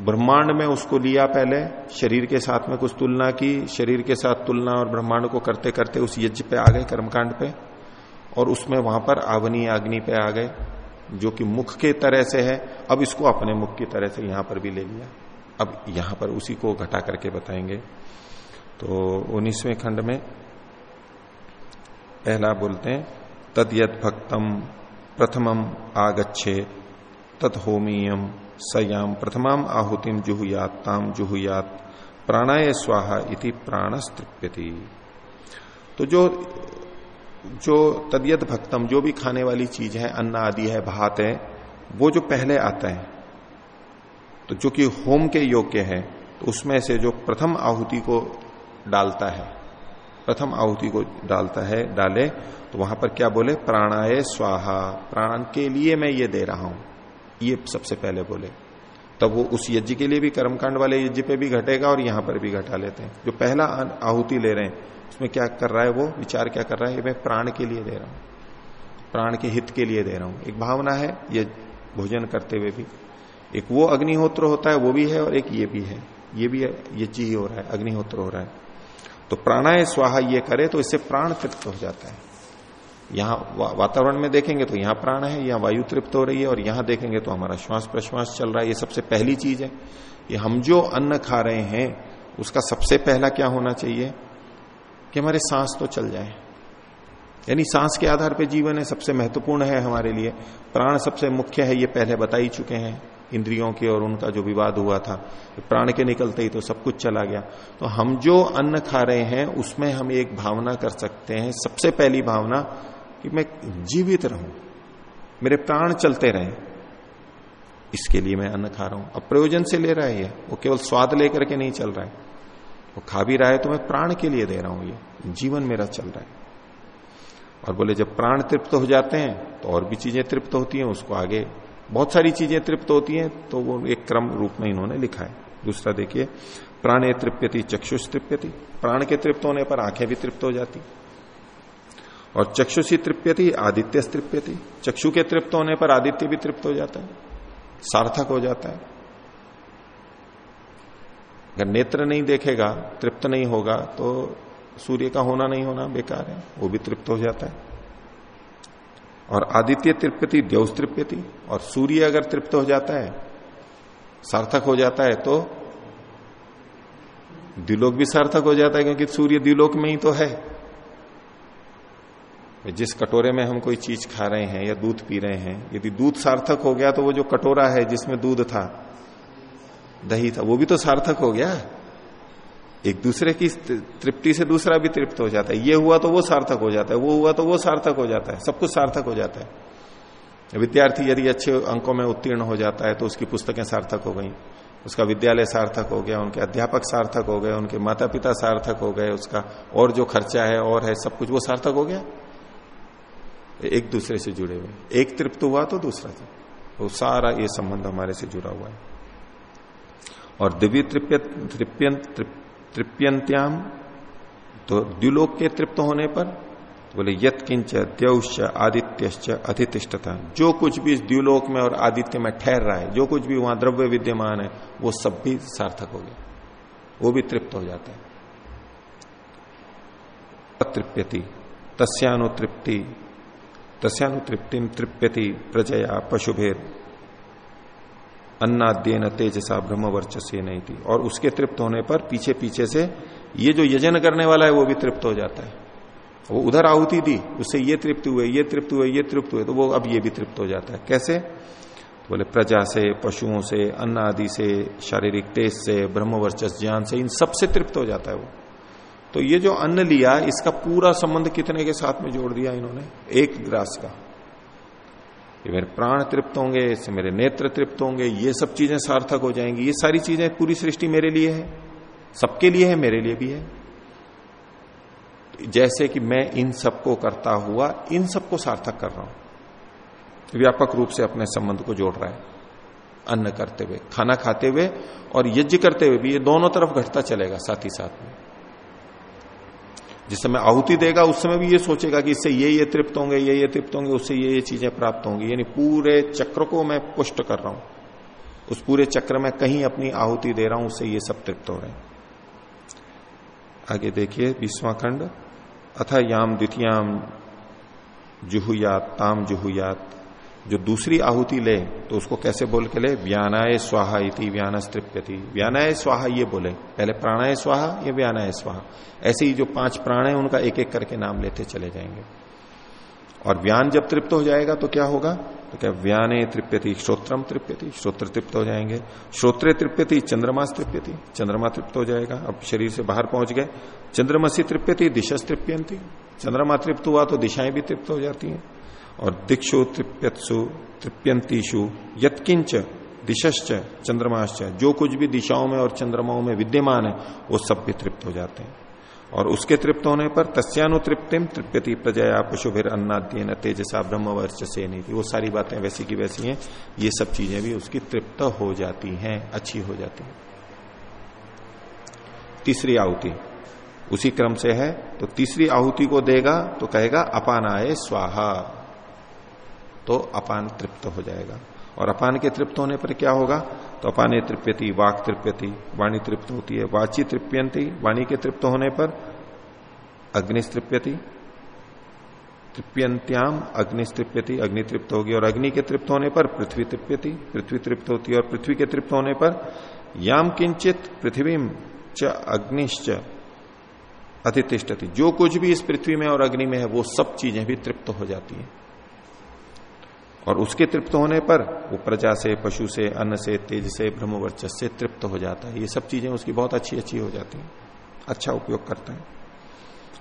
ब्रह्मांड में उसको लिया पहले, शरीर के साथ में कुछ तुलना की, शरीर के साथ तुलना और ब्रह्मांड को करते करते उस यज्ञ पे आ गए, कर्मकांड पे, और उसमें वहाँ पर आवनी अग्नि पे आ गए, जो कि मुख के तरह से है। अब इसको अपने मुख की तरह से यहाँ पर भी ले लिया। अब यहाँ पर उसी को घटा करके बताएँगे। तो उन्नीसवें खंड में पहला बोलते हैं तद यद भक्तम प्रथमम आगच्छे तद होमीयम। सयाम प्रथमाम आहुतिम जुहुयात ताम जुहुयात, प्राणाय स्वाहा इति प्राणस्तृप्यति। तो जो जो तदियत भक्तम, जो भी खाने वाली चीज़ है, अन्न आदि है, भात है, वो जो पहले आता है तो जो कि होम के योग्य है तो उसमें से जो प्रथम आहुति को डालता है, प्रथम आहुति को डालता है, डाले तो वहाँ पर क्या बोले? प्राणाय स्वाहा। प्राण के लिए मैं ये दे रहा हूँ। ये सबसे पहले बोले। तब वो उस यज्ञ के लिए भी कर्मकांड वाले यज्ञ पे भी घटेगा और यहाँ पर भी घटा लेते हैं। जो पहला आहुति ले रहे हैं, उसमें क्या कर रहा है वो? विचार क्या कर रहा है? मैं प्राण के लिए दे रहा हूँ। प्राण के हित के लिए दे रहा हूँ। एक भावना है, ये भोजन करते हुए भी। एक वो अग्निहोत्र होता है, वो भी है और एक ये भी है। ये भी यज्ञ ही हो रहा है, अग्निहोत्र हो रहा है। तो प्राणाय स्वाहा ये करे तो इससे प्राण तृप्त हो जाता है। यहाँ वातावरण में देखेंगे तो यहाँ प्राण है, यहाँ वायु तृप्त हो रही है, और यहाँ देखेंगे तो हमारा श्वास प्रश्वास चल रहा है। ये सबसे पहली चीज़ है। ये हम जो अन्न खा रहे हैं, उसका सबसे पहला क्या होना चाहिए? कि हमारे सांस तो चल जाए। यानी सांस के आधार पर जीवन है, सबसे महत्वपूर्ण है हमारे लिए। प्राण सबसे मुख्य है, ये पहले बता ही चुके हैं इंद्रियों के और उनका जो विवाद हुआ था। प्राण के निकलते ही तो सब कुछ चला गया। तो हम जो अन्न खा रहे हैं, उसमें हम एक भावना कर सकते हैं। सबसे पहली भावना कि मैं जीवित रहूँ, मेरे प्राण चलते रहे, इसके लिए मैं अन्न खा रहा हूँ। अब प्रयोजन से ले रहा है ये। वो केवल स्वाद लेकर के नहीं चल रहा है। वो खा भी रहा है तो मैं प्राण के लिए दे रहा हूँ ये। जीवन मेरा चल रहा है। और बोले, जब प्राण तृप्त हो जाते हैं तो और भी चीज़ें तृप्त होती हैं, उसको आगे बहुत सारी चीज़ें तृप्त होती हैं तो वो एक क्रम रूप में इन्होंने लिखा है। दूसरा देखिए, प्राणे तृप्यति, चक्षुष तृप्यति। प्राण के तृप्त होने पर आँखें भी तृप्त हो जाती। और चक्षुषी तृप्यति, आदित्य तृप्यति। चक्षु के तृप्त होने पर आदित्य भी तृप्त हो जाता है, सार्थक हो जाता है। अगर नेत्र नहीं देखेगा, तृप्त नहीं होगा तो सूर्य का होना नहीं होना, बेकार है, वो भी तृप्त हो जाता है। और आदित्य तृप्यति द्यौस तृप्यति, और सूर्य अगर तृप्त हो जाता है, सार्थक हो जाता है तो द्विलोक भी सार्थक हो जाता है, क्योंकि सूर्य द्विलोक में ही तो है। जिस कटोरे में हम कोई चीज़ खा रहे हैं या दूध पी रहे हैं यदि दूध सार्थक हो गया तो वो जो कटोरा है जिसमें दूध था दही था वो भी तो सार्थक हो गया एक दूसरे की तृप्ति से दूसरा भी तृप्त हो जाता है ये हुआ तो वो सार्थक हो जाता है वो हुआ तो वो सार्थक हो जाता है सब कुछ सार्थक हो जाता है विद्यार्थी यदि अच्छे अंकों में उत्तीर्ण हो जाता है तो उसकी पुस्तकें सार्थक हो गई उसका विद्यालय सार्थक हो गया उनके अध्यापक सार्थक हो गए उनके माता पिता सार्थक हो गए उसका और जो खर्चा है और है सब कुछ वो सार्थक हो गया एक दूसरे से जुड़े हुए एक तृप्त हुआ तो दूसरा था। वो सारा ये संबंध हमारे से जुड़ा हुआ है। और दिव्य तृप्यंत्याम तो द्व्युलोक के तृप्त होने पर बोले यत किंच द्यौश्च आदित्यश्च अधितिष्ठता जो कुछ भी इस द्व्युलोक में और आदित्य में ठहर रहा है, जो कुछ भी वहाँ द्रव्य विद्यमान है, वो सब भी सार्थक हो गया। वो भी तृप्त हो जाता है। तृप्यति तस्यानुतृप्ति तस्यानुतृप्ति तृप्यति प्रजया पशुभेर अन्नाद्यन तेजसा ब्रह्म वर्चस्य नहीं थी और उसके तृप्त होने पर पीछे पीछे से ये जो यजन करने वाला है, वो भी तृप्त हो जाता है। वो उधर आहुति दी, उससे ये तृप्त हुए, ये तृप्त हुए, ये तृप्त हुए तो वो अब ये भी तृप्त हो जाता है। कैसे? बोले, प्रजा से, पशुओं से अन्न आदि से, शारीरिक तेज से ब्रह्म वर्चस ज्ञान से, इन सबसे तृप्त हो जाता है वो। तो ये जो अन्न लिया, इसका पूरा संबंध कितने के साथ में जोड़ दिया इन्होंने? एक ग्रास का। ये मेरे प्राण तृप्त होंगे, इससे मेरे नेत्र तृप्त होंगे, ये सब चीज़ें सार्थक हो जाएँगी। ये सारी चीज़ें पूरी सृष्टि मेरे लिए है। सबके लिए है, मेरे लिए भी है। जैसे कि मैं इन सबको करता हुआ, इन सबको सार्थक कर रहा हूँ। व्यापक रूप से अपने संबंध को जोड़ रहा है। अन्न करते हुए, खाना खाते हुए और यज्ञ करते हुए भी ये दोनों तरफ़ घटता चलेगा साथ ही साथ में। जिस समय आहुति देगा उस समय भी ये सोचेगा कि इससे ये ये तृप्त होंगे, ये ये तृप्त होंगे, उससे ये ये चीज़ें प्राप्त होंगी। यानी पूरे चक्र को मैं पुष्ट कर रहा हूँ। उस पूरे चक्र में कहीं अपनी आहुति दे रहा हूँ, उससे ये सब तृप्त हो रहे हैं। आगे देखिए, बीसवा खंड। अथा याम द्वितीयाम जुहुयात, ताम जुहुयात। जो दूसरी आहुति ले तो उसको कैसे बोल के ले? व्यानाय स्वाहा इति व्यानस्तृप्यति व्यानाय स्वाहा ये बोले, पहले प्राणाय स्वाहा, ये व्यानाय स्वाहा। ऐसे ही जो पाँच प्राण है, उनका एक एक करके नाम लेते चले जाएँगे। और व्यान जब तृप्त हो जाएगा तो क्या होगा? तो क्या व्याने तृप्यति, श्रोत्रम तृप्यति, श्रोत्र तृप्त हो जाएँगे। श्रोत्रे तृप्यति चंद्रमास तृप्यति, चंद्रमा तृप्त हो जाएगा। अब शरीर से बाहर पहुँच गए। चंद्रमसी तृप्यति दिशा तृप्यंती चंद्रमा तृप्त हुआ तो दिशाएँ भी तृप्त हो जाती हैं। और दिक्षु तृप्यत्सु तृप्यंतीशु यत्किंच दिशश्च चंद्रमाश्च। जो कुछ भी दिशाओं में और चंद्रमाओं में विद्यमान है, वो सब भी तृप्त हो जाते हैं। और उसके तृप्त होने पर तस्यानुतृप्तिम तृप्यति प्रजया पशुभिर अन्नाद्यन तेजसा ब्रह्म वर्च से नहीं वो सारी बातें वैसी की वैसी हैं, ये सब चीज़ें भी उसकी तृप्त हो जाती हैं, अच्छी हो जाती हैं। तीसरी आहुति, उसी क्रम से है तो तीसरी आहुति को देगा तो कहेगा अपानाए स्वाहा। तो अपान तृप्त हो जाएगा। और अपान के तृप्त होने पर क्या होगा? तो अपाने तृप्यति, वाक तृप्यति, वाणी तृप्त होती है। वाची तृप्यंती वाणी के तृप्त होने पर अग्निस्तृप्यति तृप्यंत्याम अग्निस्तृप्यति, अग्नि तृप्त होगी। और अग्नि के तृप्त होने पर पृथ्वी तृप्यति, पृथ्वी तृप्त होती है। और पृथ्वी के तृप्त होने पर याम किंचित पृथ्वी च अग्निश्च अतिष्ठती जो कुछ भी इस पृथ्वी में और अग्नि में है, वो सब चीज़ें भी तृप्त हो जाती हैं। और उसके तृप्त होने पर वो प्रजा से, पशु से, अन्न से, तेज से ब्रह्मवर्चस से तृप्त हो जाता है। ये सब चीज़ें उसकी बहुत अच्छी अच्छी हो जाती हैं। अच्छा उपयोग करता है।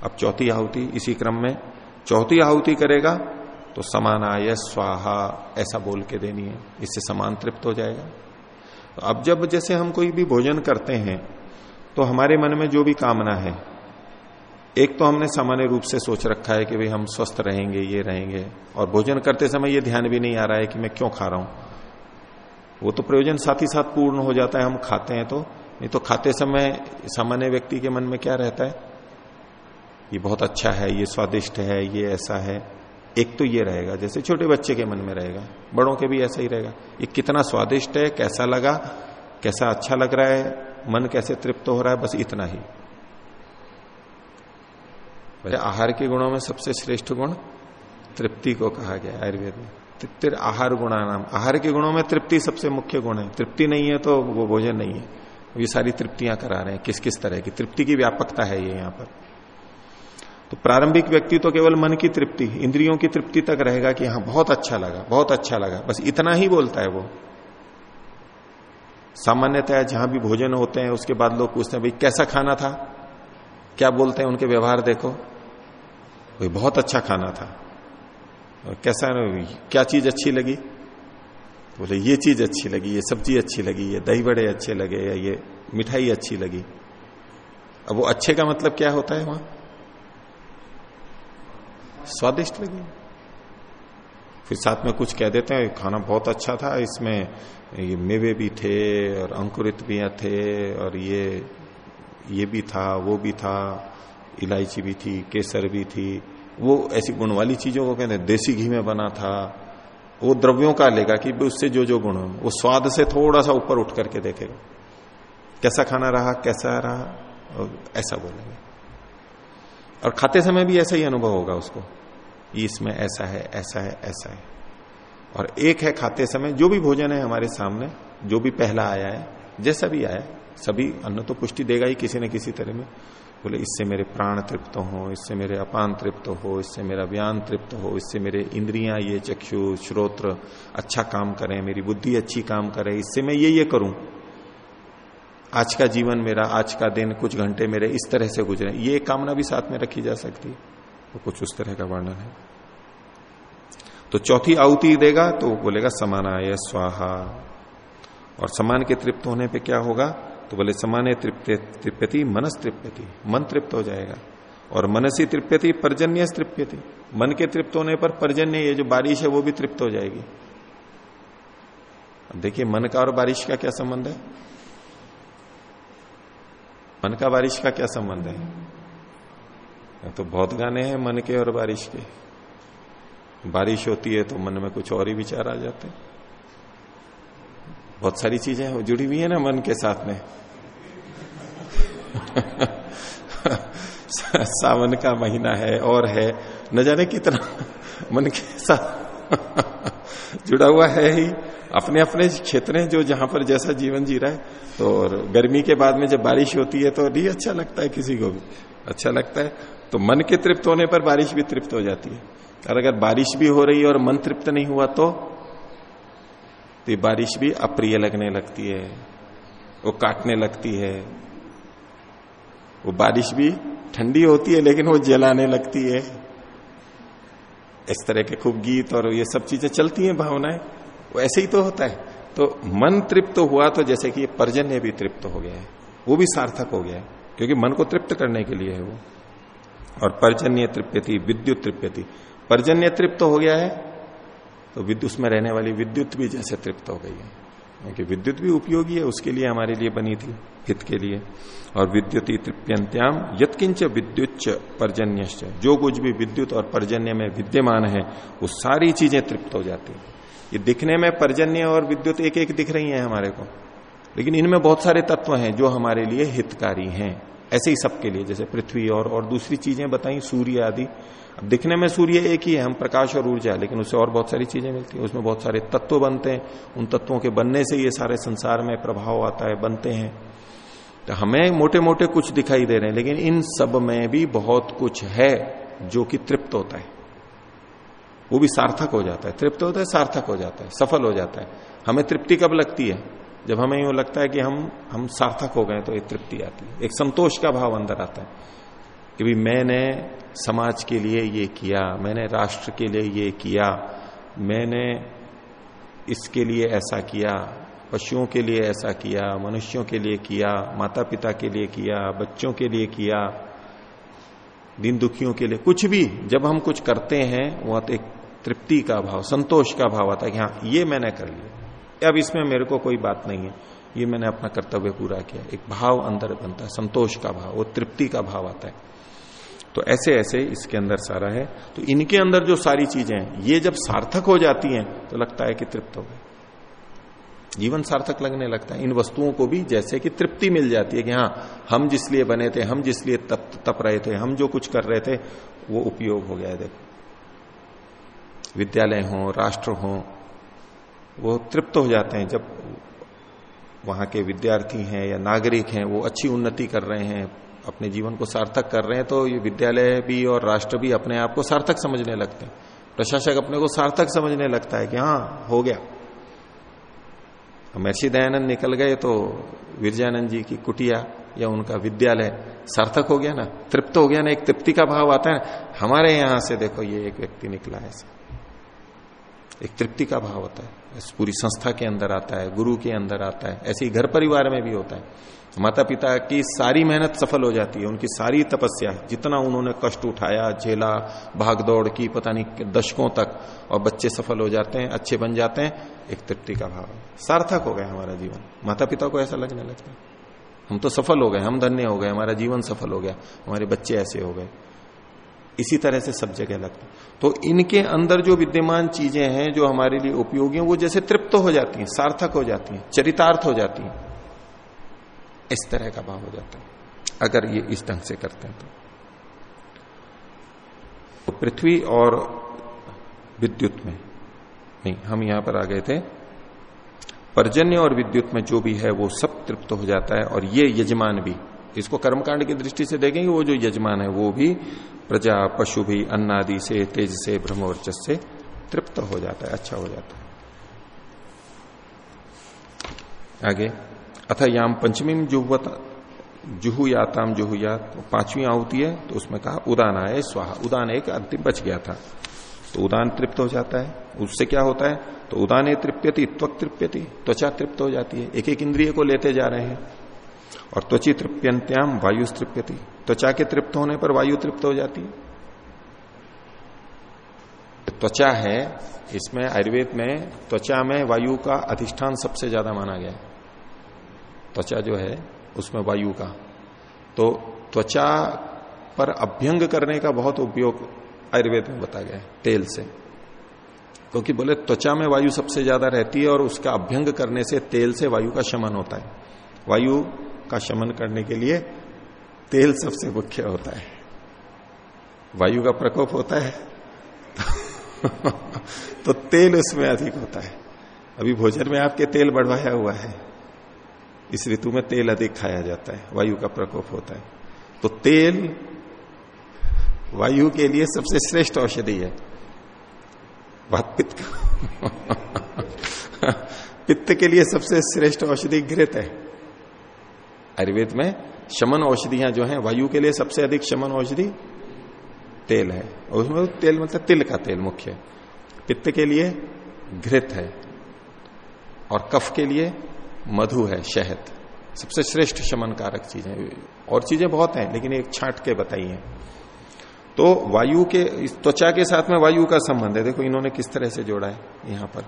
अब चौथी आहुति, इसी क्रम में, चौथी आहुति करेगा तो समान आय स्वाहा, ऐसा बोल के देनी है। इससे समान तृप्त हो जाएगा। तो अब जब जैसे हम कोई भी भोजन करते हैं तो हमारे मन में जो भी कामना है एक तो हमने सामान्य रूप से सोच रखा है कि भाई हम स्वस्थ रहेंगे, ये रहेंगे, और भोजन करते समय ये ध्यान भी नहीं आ रहा है कि मैं क्यों खा रहा हूँ। वो तो प्रयोजन साथ ही साथ पूर्ण हो जाता है, हम खाते हैं तो। नहीं तो खाते समय सामान्य व्यक्ति के मन में क्या रहता है? ये बहुत अच्छा है, ये स्वादिष्ट है, ये ऐसा है। एक तो ये रहेगा, जैसे छोटे बच्चे के मन में रहेगा, बड़ों के भी ऐसा ही रहेगा। ये कितना स्वादिष्ट है, कैसा लगा, कैसा अच्छा लग रहा है, मन कैसे तृप्त हो रहा है, बस इतना ही। आहार के गुणों में सबसे श्रेष्ठ गुण? तृप्ति को कहा गया आयुर्वेद में। तृप्तिर आहार गुणा नाम। आहार के गुणों में तृप्ति सबसे मुख्य गुण है। तृप्ति नहीं है तो वो भोजन नहीं है। ये सारी तृप्तियाँ करा रहे हैं। किस किस तरह की? तृप्ति की व्यापकता है ये यहाँ पर। तो प्रारंभिक व्यक्ति तो केवल मन की तृप्ति, इंद्रियों की तृप्ति तक रहेगा कि हाँ बहुत अच्छा लगा, बहुत अच्छा लगा। बस इतना ही बोलता है वो। सामान्यतः जहाँ भी भोजन होते हैं, उसके बाद लोग पूछते हैं, भाई, कैसा खाना था? क्या बोलते हैं उनके व्यवहार देखो। वही बहुत अच्छा खाना था। और कैसा क्या चीज़ अच्छी लगी? बोले, ये चीज़ अच्छी लगी, ये सब्ज़ी अच्छी लगी, ये दही बड़े अच्छे लगे, या ये मिठाई अच्छी लगी। अब वो अच्छे का मतलब क्या होता है वहाँ? स्वादिष्ट लगी। फिर साथ में कुछ कह देते हैं खाना बहुत अच्छा था, इसमें ये मेवे भी थे, और अंकुरित भी थे, और ये ये भी था, वो भी था, इलायची भी थी, केसर भी थी, वो ऐसी गुण वाली चीज़ों को कहते हैं, देसी घी में बना था, वो द्रव्यों का लेगा कि उससे जो जो गुण वो स्वाद से थोड़ा सा ऊपर उठ करके देखेगा। कैसा खाना रहा, कैसा रहा ऐसा बोलेंगे। और खाते समय भी ऐसा ही अनुभव होगा उसको इसमें ऐसा है ऐसा है ऐसा है। और एक है खाते समय, जो भी भोजन है हमारे सामने, जो भी पहला आया है, जैसा भी आया सभी अन्न तो पुष्टि देगा ही किसी न किसी तरह में। बोले, इससे मेरे प्राण तृप्त हो, इससे मेरे अपान तृप्त हो, इससे मेरा व्यान तृप्त हो, इससे मेरे इंद्रियाँ, ये चक्षु, श्रोत्र अच्छा काम करें, मेरी बुद्धि अच्छी काम करे, इससे मैं ये ये करूँ। आज का जीवन मेरा, आज का दिन, कुछ घंटे मेरे इस तरह से गुजरे। ये कामना भी साथ में रखी जा सकती। तो कुछ उस तरह का वर्णन है। तो चौथी आहुति देगा तो बोलेगा, समानाय, स्वाहा। और समान के तृप्त होने पे क्या होगा? तो बोले, समाने तृप्यति, मनस तृप्यति, मन तृप्त हो जाएगा। और मनसी तृप्यति, पर्जन्य तृप्यति। मन के तृप्त होने पर पर्जन्य, ये जो बारिश है, वो भी तृप्त हो जाएगी। अब देखिए, मन का और बारिश का क्या संबंध है? मन का बारिश का क्या संबंध है? तो बहुत गाने हैं, मन के और बारिश के। बारिश होती है तो मन में कुछ और ही विचार आ जाते हैं। बहुत सारी चीज़ें जुड़ी हुई है ना मन के साथ में। सावन का महीना है और है। न जाने कितना मन के साथ जुड़ा हुआ है ही। अपने अपने क्षेत्र हैं जो जहाँ पर जैसा जीवन जी रहा है। तो और गर्मी के बाद में जब बारिश होती है तो नहीं अच्छा लगता है किसी को भी। अच्छा लगता है। तो मन के तृप्त होने पर बारिश भी तृप्त हो जाती है। और अगर बारिश भी हो रही है और मन तृप्त नहीं हुआ तो, तो बारिश भी अप्रिय लगने लगती है वो काटने लगती है। वो बारिश भी ठंडी होती है, लेकिन वो जलाने लगती है। इस तरह के खूब गीत और ये सब चीज़ें चलती हैं भावनाएँ। वो ऐसे ही तो होता है। तो मन तृप्त तो हुआ तो जैसे कि पर्जन्य भी तृप्त तो हो गया है। वो भी सार्थक हो गया है, क्योंकि मन को तृप्त करने के लिए है वो। और पर्जन्य तृप्यति, विद्युत तृप्यति। पर्जन्य तृप्त तो हो गया है तो विद्युत में रहने वाली विद्युत भी जैसे तृप्त हो गई है। क्योंकि विद्युत भी उपयोगी है, उसके लिए हमारे लिए बनी थी, हित के लिए। और विद्युत तृप्यंत्याम यत्किंच विद्युत पर्जन्य जो कुछ भी विद्युत और पर्जन्य में विद्यमान है, वो सारी चीज़ें तृप्त हो जाती है। ये दिखने में पर्जन्य और विद्युत एक एक दिख रही है हमारे को। लेकिन इनमें बहुत सारे तत्व हैं जो हमारे लिए हितकारी हैं। ऐसे ही सबके लिए, जैसे पृथ्वी और और दूसरी चीज़ें बताई, सूर्य आदि। अब दिखने में सूर्य एक ही है, हम प्रकाश और ऊर्जा, लेकिन उससे और बहुत सारी चीज़ें मिलती हैं। उसमें बहुत सारे तत्व बनते हैं। उन तत्वों के बनने से ये सारे संसार में प्रभाव आता है, बनते हैं। तो हमें मोटे मोटे कुछ दिखाई दे रहे हैं, लेकिन इन सब में भी बहुत कुछ है जो कि तृप्त होता है। वो भी सार्थक हो जाता है। तृप्त होता है, सार्थक हो जाता है, सफल हो जाता है। हमें तृप्ति कब लगती है? जब हमें यूँ लगता है कि हम हम सार्थक हो गए तो एक तृप्ति आती है। एक संतोष का भाव अंदर आता है कि भी मैंने समाज के लिए ये किया, मैंने राष्ट्र के लिए ये किया, मैंने इसके लिए ऐसा किया, पशुओं के लिए ऐसा किया, मनुष्यों के लिए किया माता पिता के लिए किया, बच्चों के लिए किया दिन दुखियों के लिए, कुछ भी जब हम कुछ करते हैं, वहाँ तो एक तृप्ति का भाव, संतोष का भाव आता है कि हाँ ये मैंने कर लिया। अब इसमें मेरे को कोई बात नहीं है। ये मैंने अपना कर्तव्य पूरा किया। एक भाव अंदर बनता है, संतोष का भाव, वो तृप्ति का भाव आता है। तो ऐसे ऐसे इसके अंदर सारा है। तो इनके अंदर जो सारी चीज़ें हैं, ये जब सार्थक हो जाती हैं तो लगता है कि तृप्त हो गए। जीवन सार्थक लगने लगता है। इन वस्तुओं को भी जैसे कि तृप्ति मिल जाती है कि हाँ हम जिस लिए बने थे, हम जिस लिए तप तप रहे थे, हम जो कुछ कर रहे थे, वो उपयोग हो गया है। देखो, विद्यालय हो, राष्ट्र हो वो तृप्त हो जाते हैं जब वहाँ के विद्यार्थी हैं या नागरिक हैं, वो अच्छी उन्नति कर रहे हैं, अपने जीवन को सार्थक कर रहे हैं तो ये विद्यालय भी और राष्ट्र भी अपने आप को सार्थक समझने लगते हैं। प्रशासक अपने को सार्थक समझने लगता है कि हाँ हो गया। महर्षि दयानंद निकल गए तो विरजानंद जी की कुटिया या उनका विद्यालय सार्थक हो गया ना, तृप्त हो गया ना, एक तृप्ति का भाव आता है हमारे यहाँ से देखो, ये एक व्यक्ति निकला है एक तृप्ति का भाव होता है। पूरी संस्था के अंदर आता है, गुरु के अंदर आता है, ऐसे ही घर परिवार में भी होता है। माता पिता की सारी मेहनत सफल हो जाती है, उनकी सारी तपस्या, जितना उन्होंने कष्ट उठाया, झेला भाग दौड़ की, पता नहीं दशकों तक, और बच्चे सफल हो जाते हैं, अच्छे बन जाते हैं, एक तृप्ति का भाव। सार्थक हो गया हमारा जीवन। माता पिता को ऐसा लगने लगता है। हम तो सफल हो गए, हम धन्य हो गए, हमारा जीवन सफल हो गया, हमारे बच्चे ऐसे हो गए। इसी तरह से सब जगह लगता तो इनके अंदर जो विद्यमान चीज़ें हैं जो हमारे लिए उपयोगी हैं वो जैसे तृप्त हो जाती हैं सार्थक हो जाती हैं चरितार्थ हो जाती हैं इस तरह का भाव हो जाता है। अगर ये इस ढंग से करते हैं तो, तो पृथ्वी और विद्युत में नहीं हम यहाँ पर आ गए थे। पर्जन्य और विद्युत में जो भी है वो सब तृप्त हो जाता है और ये यजमान भी। इसको कर्मकांड की दृष्टि से देखेंगे वो जो यजमान है वो भी प्रजा, पशु भी, अन्नादि से, तेज से ब्रह्मवर्चस से तृप्त हो जाता है अच्छा हो जाता है। आगे, अथ याम पंचमी जुहवत जुहुयाताम जुहुयात पांचवी आहुति है तो उसमें कहा, उदान आए, स्वाहा। उदान एक अंतिम बच गया था। तो उदान तृप्त हो जाता है। उससे क्या होता है? तो उदान तृप्यति, त्वक तृप्यति, त्वचा तृप्त हो जाती है। एक एक इंद्रिय को लेते जा रहे हैं। और त्वची तृप्यंत्याम वायु तृप्यति। त्वचा के तृप्त होने पर वायु तृप्त हो जाती है। त्वचा है, इसमें आयुर्वेद में त्वचा में वायु का अधिष्ठान सबसे ज़्यादा माना गया है। त्वचा जो है, उसमें वायु का। तो त्वचा पर अभ्यंग करने का बहुत उपयोग आयुर्वेद में बताया गया है, तेल से। क्योंकि बोले, त्वचा में वायु सबसे ज़्यादा रहती है और उसका अभ्यंग करने से तेल से वायु का शमन होता है। वायु का शमन करने के लिए तेल सबसे मुख्य होता है। वायु का प्रकोप होता है तो तो तेल उसमें अधिक होता है। अभी भोजन में आपके तेल बढ़वाया हुआ है, इस ऋतु में तेल अधिक खाया जाता है, वायु का प्रकोप होता है। तो तेल वायु के लिए सबसे श्रेष्ठ औषधि है। बात पित्त पित्त के लिए सबसे श्रेष्ठ औषधि घृत है। आयुर्वेद में शमन औषधियाँ जो हैं, वायु के लिए सबसे अधिक शमन औषधि तेल है। और उसमें तेल मतलब तिल का तेल मुख्य। पित्त के लिए घृत है। और कफ के लिए मधु है, शहद। सबसे श्रेष्ठ शमन कारक चीज़ें और चीज़ें बहुत हैं, लेकिन एक छाट के बताई है तो वायु के त्वचा के साथ में वायु का संबंध है। देखो इन्होंने किस तरह से जोड़ा है यहाँ पर।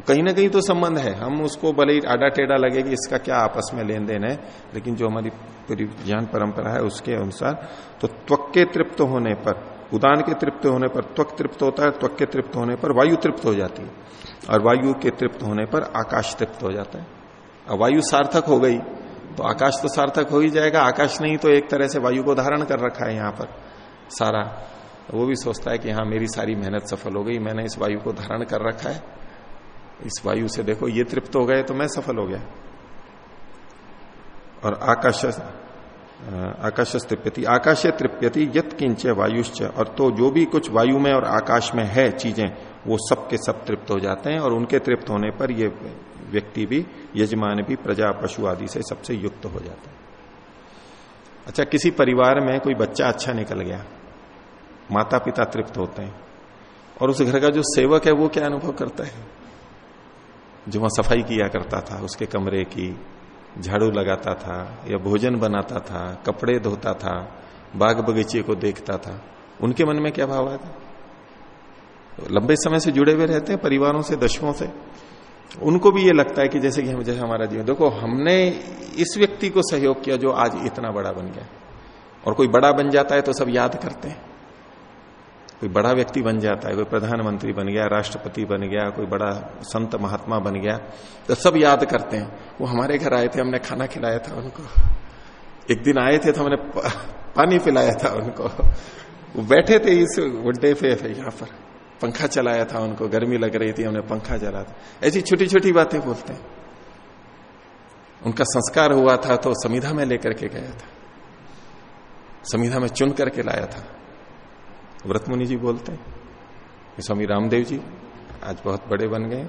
कहीं ना कहीं तो संबंध है। हम उसको भले ही आडा टेढ़ा लगे कि इसका क्या आपस में लेन देन है, लेकिन जो हमारी पूरी ज्ञान परंपरा है उसके अनुसार तो त्वक के तृप्त होने पर, उदान के तृप्त होने पर त्वक तृप्त होता है, त्वक के तृप्त होने पर वायु तृप्त हो जाती है। और वायु के तृप्त होने पर आकाश तृप्त हो जाता है। और वायु सार्थक हो गई तो आकाश तो सार्थक हो ही जाएगा। आकाश नहीं तो एक तरह से वायु को धारण कर रखा है यहाँ पर। सारा, वो भी सोचता है कि हाँ मेरी सारी मेहनत सफल हो गई, मैंने इस वायु को धारण कर रखा है। इस वायु से देखो, ये तृप्त हो गए तो मैं सफल हो गया। और आकाश आकाश तृप्यति आकाश तृप्यति, यत किंच वायुश्च। और तो जो भी कुछ वायु में और आकाश में है चीज़ें, वो सब के सब तृप्त हो जाते हैं और उनके तृप्त होने पर ये व्यक्ति भी, यजमान भी, प्रजा, पशु आदि से सबसे युक्त हो जाता है। अच्छा किसी परिवार में कोई बच्चा अच्छा निकल गया माता पिता तृप्त होते हैं, और उस घर का जो सेवक है वो क्या अनुभव करता है? जो वहाँ सफ़ाई किया करता था, उसके कमरे की झाड़ू लगाता था, या भोजन बनाता था, कपड़े धोता था, बाग बगीचे को देखता था, उनके मन में क्या भाव आता लंबे समय से जुड़े हुए रहते हैं, परिवारों से दशकों से। उनको भी ये लगता है कि जैसे कि हम, जैसे हमारा जीवन, देखो, हमने इस व्यक्ति को सहयोग किया जो आज इतना बड़ा बन गया। और कोई बड़ा बन जाता है तो सब याद करते हैं। कोई बड़ा व्यक्ति बन जाता है, कोई प्रधानमंत्री बन गया, राष्ट्रपति बन गया, कोई बड़ा संत महात्मा बन गया तो सब याद करते हैं। वो हमारे घर आए थे, हमने खाना खिलाया था उनको। एक दिन आए थे तो हमने पानी पिलाया था उनको। वो बैठे थे इस गुड्डे पे यहाँ पर पंखा चलाया था उनको, गर्मी लग रही थी, हमने पंखा चला था। ऐसी छोटी छोटी बातें बोलते हैं। उनका संस्कार हुआ था तो संविधा में लेकर के गया था। संविधा में चुन करके लाया था। व्रतमुनि जी बोलते हैं। स्वामी रामदेव जी आज बहुत बड़े बन गए।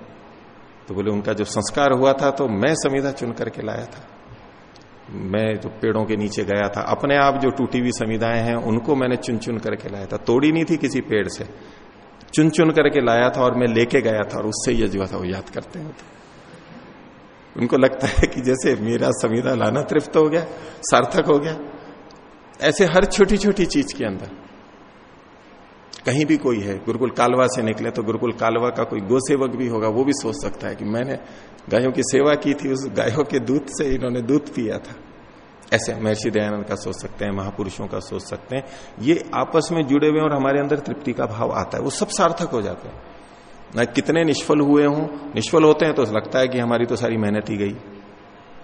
तो बोले, उनका जो संस्कार हुआ था तो मैं संविधा चुन करके लाया था। मैं जो पेड़ों के नीचे गया था, अपने आप जो टूटी हुई संविधाएँ हैं, उनको मैंने चुन चुन करके लाया था। तोड़ी नहीं थी किसी पेड़ से। चुन चुन करके लाया था और मैं लेके गया था, और उससे ये जो था, वो याद करते हैं। उनको लगता है कि जैसे मेरा संविधा लाना तृप्त हो गया, सार्थक हो गया। ऐसे हर छोटी छोटी चीज़ के अंदर। कहीं भी कोई है, गुरुकुल कालवा से निकले तो गुरुकुल कालवा का कोई गोसेवक भी होगा, वो भी सोच सकता है कि मैंने गायों की सेवा की थी, उस गायों के दूध से इन्होंने दूध पिया था। ऐसे महर्षि दयानंद का सोच सकते हैं, महापुरुषों का सोच सकते हैं। ये आपस में जुड़े हुए और हमारे अंदर तृप्ति का भाव आता है, वो सब सार्थक हो जाते हैं। न कितने निष्फल हुए हों, निष्फल होते हैं तो लगता है कि हमारी तो सारी मेहनत ही गई।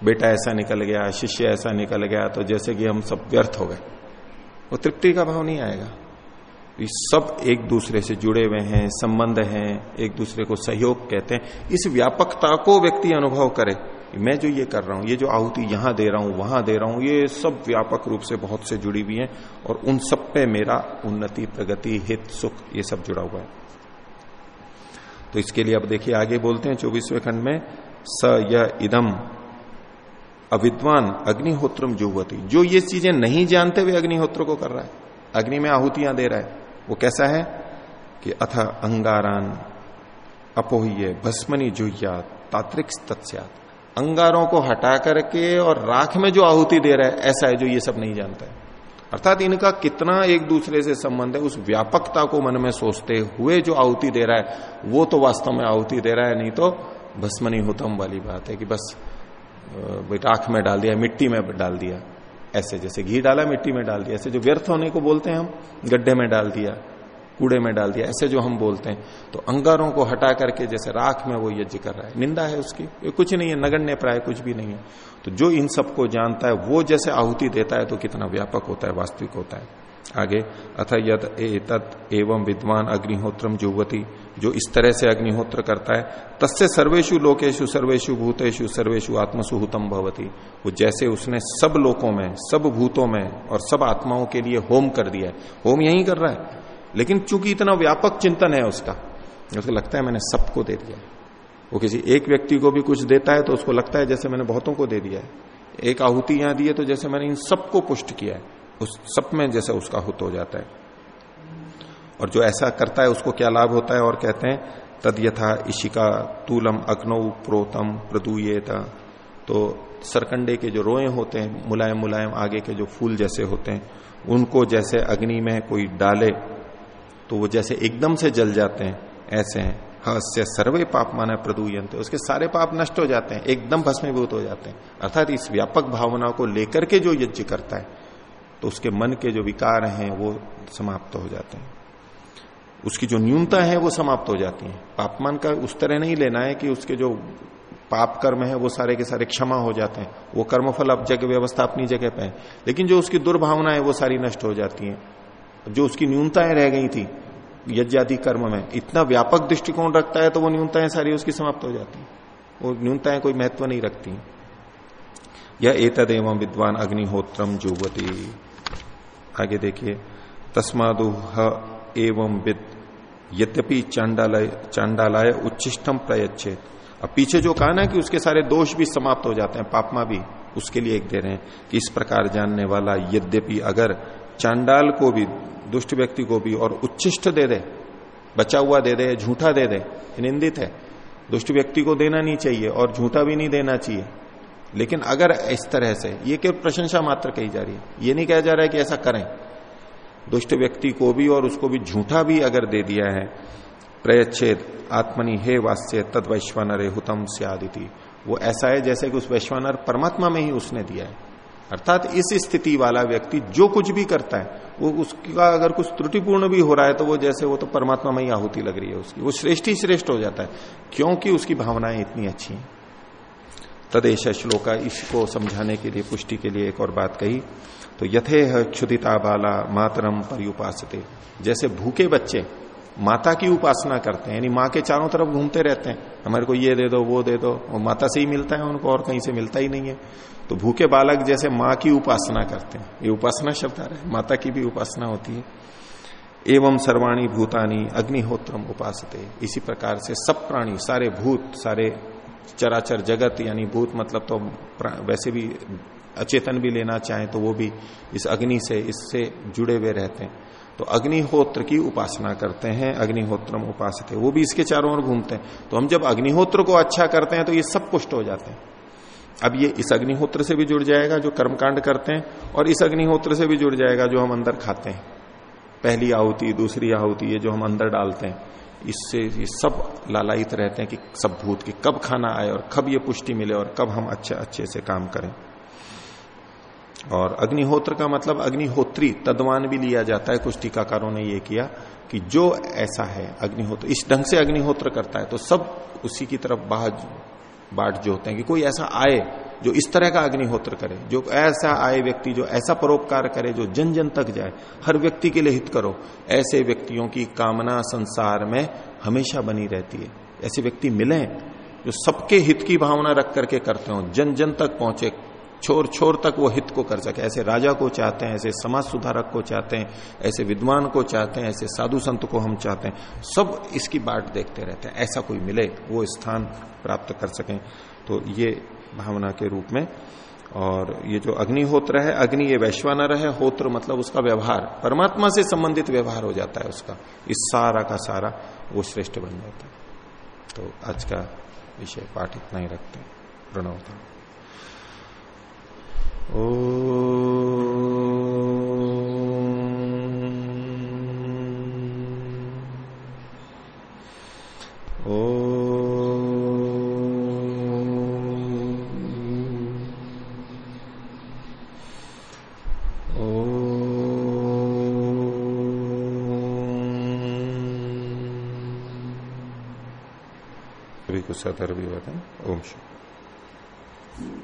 बेटा ऐसा निकल गया, शिष्य ऐसा निकल गया तो जैसे कि हम सब व्यर्थ हो गए, वो तृप्ति का भाव नहीं आएगा। सब एक दूसरे से जुड़े हुए हैं, संबंध हैं, एक दूसरे को सहयोग कहते हैं। इस व्यापकता को व्यक्ति अनुभव करे। मैं जो ये कर रहा हूँ, ये जो आहुति यहाँ दे रहा हूँ, वहाँ दे रहा हूँ, ये सब व्यापक रूप से बहुत से जुड़ी हुई हैं और उन सब पे मेरा उन्नति, प्रगति, हित, सुख, ये सब जुड़ा हुआ है। तो इसके लिए अब देखिए, आगे बोलते हैं चौबीसवें खंड में, स य इदम अविद्वान अग्निहोत्रम जुवती जो ये चीज़ें नहीं जानते हुए अग्निहोत्र को कर रहा है। अग्नि में आहुतियाँ दे रहा है। वो कैसा है? कि अथ अंगारान अपोह्य भस्मनी जुह्या तात्रिक तत्स्यात अंगारों को हटा करके और राख में जो आहुति दे रहा है, ऐसा है जो ये सब नहीं जानता है। अर्थात इनका कितना एक दूसरे से संबंध है, उस व्यापकता को मन में सोचते हुए जो आहुति दे रहा है, वो तो वास्तव में आहुति दे रहा है, नहीं तो भस्मनी होतम वाली बात है कि बस राख में डाल दिया, मिट्टी में डाल दिया। ऐसे, जैसे घी डाला, मिट्टी में डाल दिया। ऐसे जो व्यर्थ होने को बोलते हैं हम, गड्ढे में डाल दिया, कूड़े में डाल दिया, ऐसे जो हम बोलते हैं। तो अंगारों को हटा करके जैसे राख में वो यज्ञ कर रहा है। निंदा है उसकी। कुछ नहीं है, नगण्य प्राय कुछ भी नहीं है। तो जो इन सबको जानता है, वो जैसे आहुति देता है तो कितना व्यापक होता है, वास्तविक होता है। आगे। अथ यद तत् एवं विद्वान अग्निहोत्रम जुवती जो इस तरह से अग्निहोत्र करता है, तस्य सर्वेशु लोकेशु सर्वेशु भूतेषु सर्वेशु आत्मसुहूतम भवती। वो जैसे उसने सब लोकों में, सब भूतों में और सब आत्माओं के लिए होम कर दिया है। होम यही कर रहा है। लेकिन चूँकि इतना व्यापक चिंतन है उसका उसको लगता है मैंने सबको दे दिया वो किसी एक व्यक्ति को भी कुछ देता है तो उसको लगता है जैसे मैंने बहुतों को दे दिया है। एक आहुति यहाँ दी है तो जैसे मैंने इन सबको पुष्ट किया है। उस सब में जैसे उसका हुत हो जाता है। और जो ऐसा करता है, उसको क्या लाभ होता है? और कहते हैं, तद यथा इशिका तूलम अग्नौ प्रोतम प्रदूयेता। तो सरकंडे के जो रोए होते हैं, मुलायम मुलायम आगे के जो फूल जैसे होते हैं, उनको जैसे अग्नि में कोई डाले तो वो जैसे एकदम से जल जाते हैं, ऐसे हैं। हस्य सर्वे पाप माना प्रदूयंत उसके सारे पाप नष्ट हो जाते हैं, एकदम भस्मीभूत हो जाते हैं। अर्थात इस व्यापक भावना को लेकर के जो यज्ञ करता है तो उसके मन के जो विकार हैं, वो समाप्त हो जाते हैं। उसकी जो न्यूनता है, वो समाप्त हो जाती है। पापमान का उस तरह नहीं लेना है कि उसके जो पाप कर्म है, वो सारे के सारे क्षमा हो जाते हैं। वो कर्मफल अब जगह, व्यवस्था अपनी जगह पे है। लेकिन जो उसकी दुर्भावना है वो सारी नष्ट हो जाती है। जो उसकी न्यूनताएँ रह गई थी, यज्ञादि कर्म में, इतना व्यापक दृष्टिकोण रखता है तो वो न्यूनताएँ सारी उसकी समाप्त हो जाती है। वो न्यूनताएँ कोई महत्व नहीं रखती यह एतद एवं विद्वान अग्निहोत्रम जुवती आगे देखिए तस्मादुह एवं विद, यद्यपि चांडालय चांडालय उच्चिष्टम प्रयच्छे अब पीछे जो कहा ना कि उसके सारे दोष भी समाप्त हो जाते हैं, पापमा भी उसके लिए एक दे रहे हैं कि इस प्रकार जानने वाला यद्यपि अगर चांडाल को भी, दुष्ट व्यक्ति को भी और उच्चिष्ट दे दे, बचा हुआ दे दे, झूठा दे दे, निंदित है, दुष्ट व्यक्ति को देना नहीं चाहिए और झूठा भी नहीं देना चाहिए। लेकिन अगर इस तरह से, ये केवल प्रशंसा मात्र कही जा रही है। ये नहीं कहा जा रहा है कि ऐसा करें। दुष्ट व्यक्ति को भी और उसको भी झूठा भी अगर दे दिया है, प्रयच्छेद, आत्मनि हे वास्य तद वैश्वानर हुतम से वो ऐसा है जैसे कि उस वैश्वानर परमात्मा में ही उसने दिया है। अर्थात इस स्थिति वाला व्यक्ति जो कुछ भी करता है, वो उसका अगर कुछ त्रुटिपूर्ण भी हो रहा है तो वो जैसे वो तो परमात्मा में ही आहुति लग रही है उसकी। वो श्रेष्ठ ही श्रेष्ठ हो जाता है, क्योंकि उसकी भावनाएँ इतनी अच्छी हैं। तदेश श्लोका इसको समझाने के लिए, पुष्टि के लिए एक और बात कही। तो यथे क्षुदिता बाला मातरम पर जैसे भूखे बच्चे माता की उपासना करते हैं, यानी माँ के चारों तरफ़ घूमते रहते हैं, हमारे को ये दे दो, वो दे दो और माता से ही मिलता है, उनको और कहीं से मिलता ही नहीं है। तो भूखे बालक जैसे माँ की उपासना करते हैं, ये उपासना शब्द आ रहा है, माता की भी उपासना होती है। एवं सर्वाणी भूतानी अग्निहोत्रम उपासते। इसी प्रकार से सब प्राणी, सारे भूत, सारे चराचर जगत यानी भूत मतलब तो वैसे भी अचेतन भी लेना चाहे तो वो भी इस अग्नि से, इससे जुड़े हुए रहते हैं। तो अग्निहोत्र की उपासना करते हैं, अग्निहोत्रम उपास वो भी इसके चारों ओर घूमते हैं। तो हम जब अग्निहोत्र को अच्छा करते हैं तो ये सब पुष्ट हो जाते हैं। अब ये इस अग्निहोत्र से भी जुड़ जाएगा जो कर्मकांड करते हैं और इस अग्निहोत्र से भी जुड़ जाएगा जो हम अंदर खाते हैं। पहली आहुति, दूसरी आहुति, ये जो हम अंदर डालते हैं। इससे ये सब लालायित रहते हैं कि सब भूत की कब खाना आए और कब ये पुष्टि मिले और कब हम अच्छे अच्छे से काम करें। और अग्निहोत्र का मतलब अग्निहोत्री, तद्वान भी लिया जाता है, कुछ टीकाकारों ने ये किया कि जो ऐसा है अग्निहोत्र, इस ढंग से अग्निहोत्र करता है तो सब उसी की तरफ़ बाह बाट जो होते हैं कि कोई ऐसा आए जो इस तरह का अग्निहोत्र करे, जो ऐसा आए व्यक्ति, जो ऐसा परोपकार करे, जो जन जन तक जाए, हर व्यक्ति के लिए हित करो, ऐसे व्यक्तियों की कामना संसार में हमेशा बनी रहती है। ऐसे व्यक्ति मिले जो सबके हित की भावना रख करके करते हो, जन जन तक पहुँचे छोर छोर तक वो हित को कर सके। ऐसे राजा को चाहते हैं, ऐसे समाज सुधारक को चाहते हैं, ऐसे विद्वान को चाहते हैं, ऐसे साधु संत को हम चाहते हैं। सब इसकी बाट देखते रहते हैं। ऐसा कोई मिले, वो स्थान प्राप्त कर सकें। तो ये भावना के रूप में, और ये जो अग्निहोत्र है, अग्नि ये वैश्वानर है, होत्र मतलब उसका व्यवहार। परमात्मा से संबंधित व्यवहार हो जाता है उसका। इस सारा का सारा वो श्रेष्ठ बन जाता है। तो आज का विषय पाठ इतना ही रखते हैं। प्रणव था कुछ सतर भी होते हैं ओम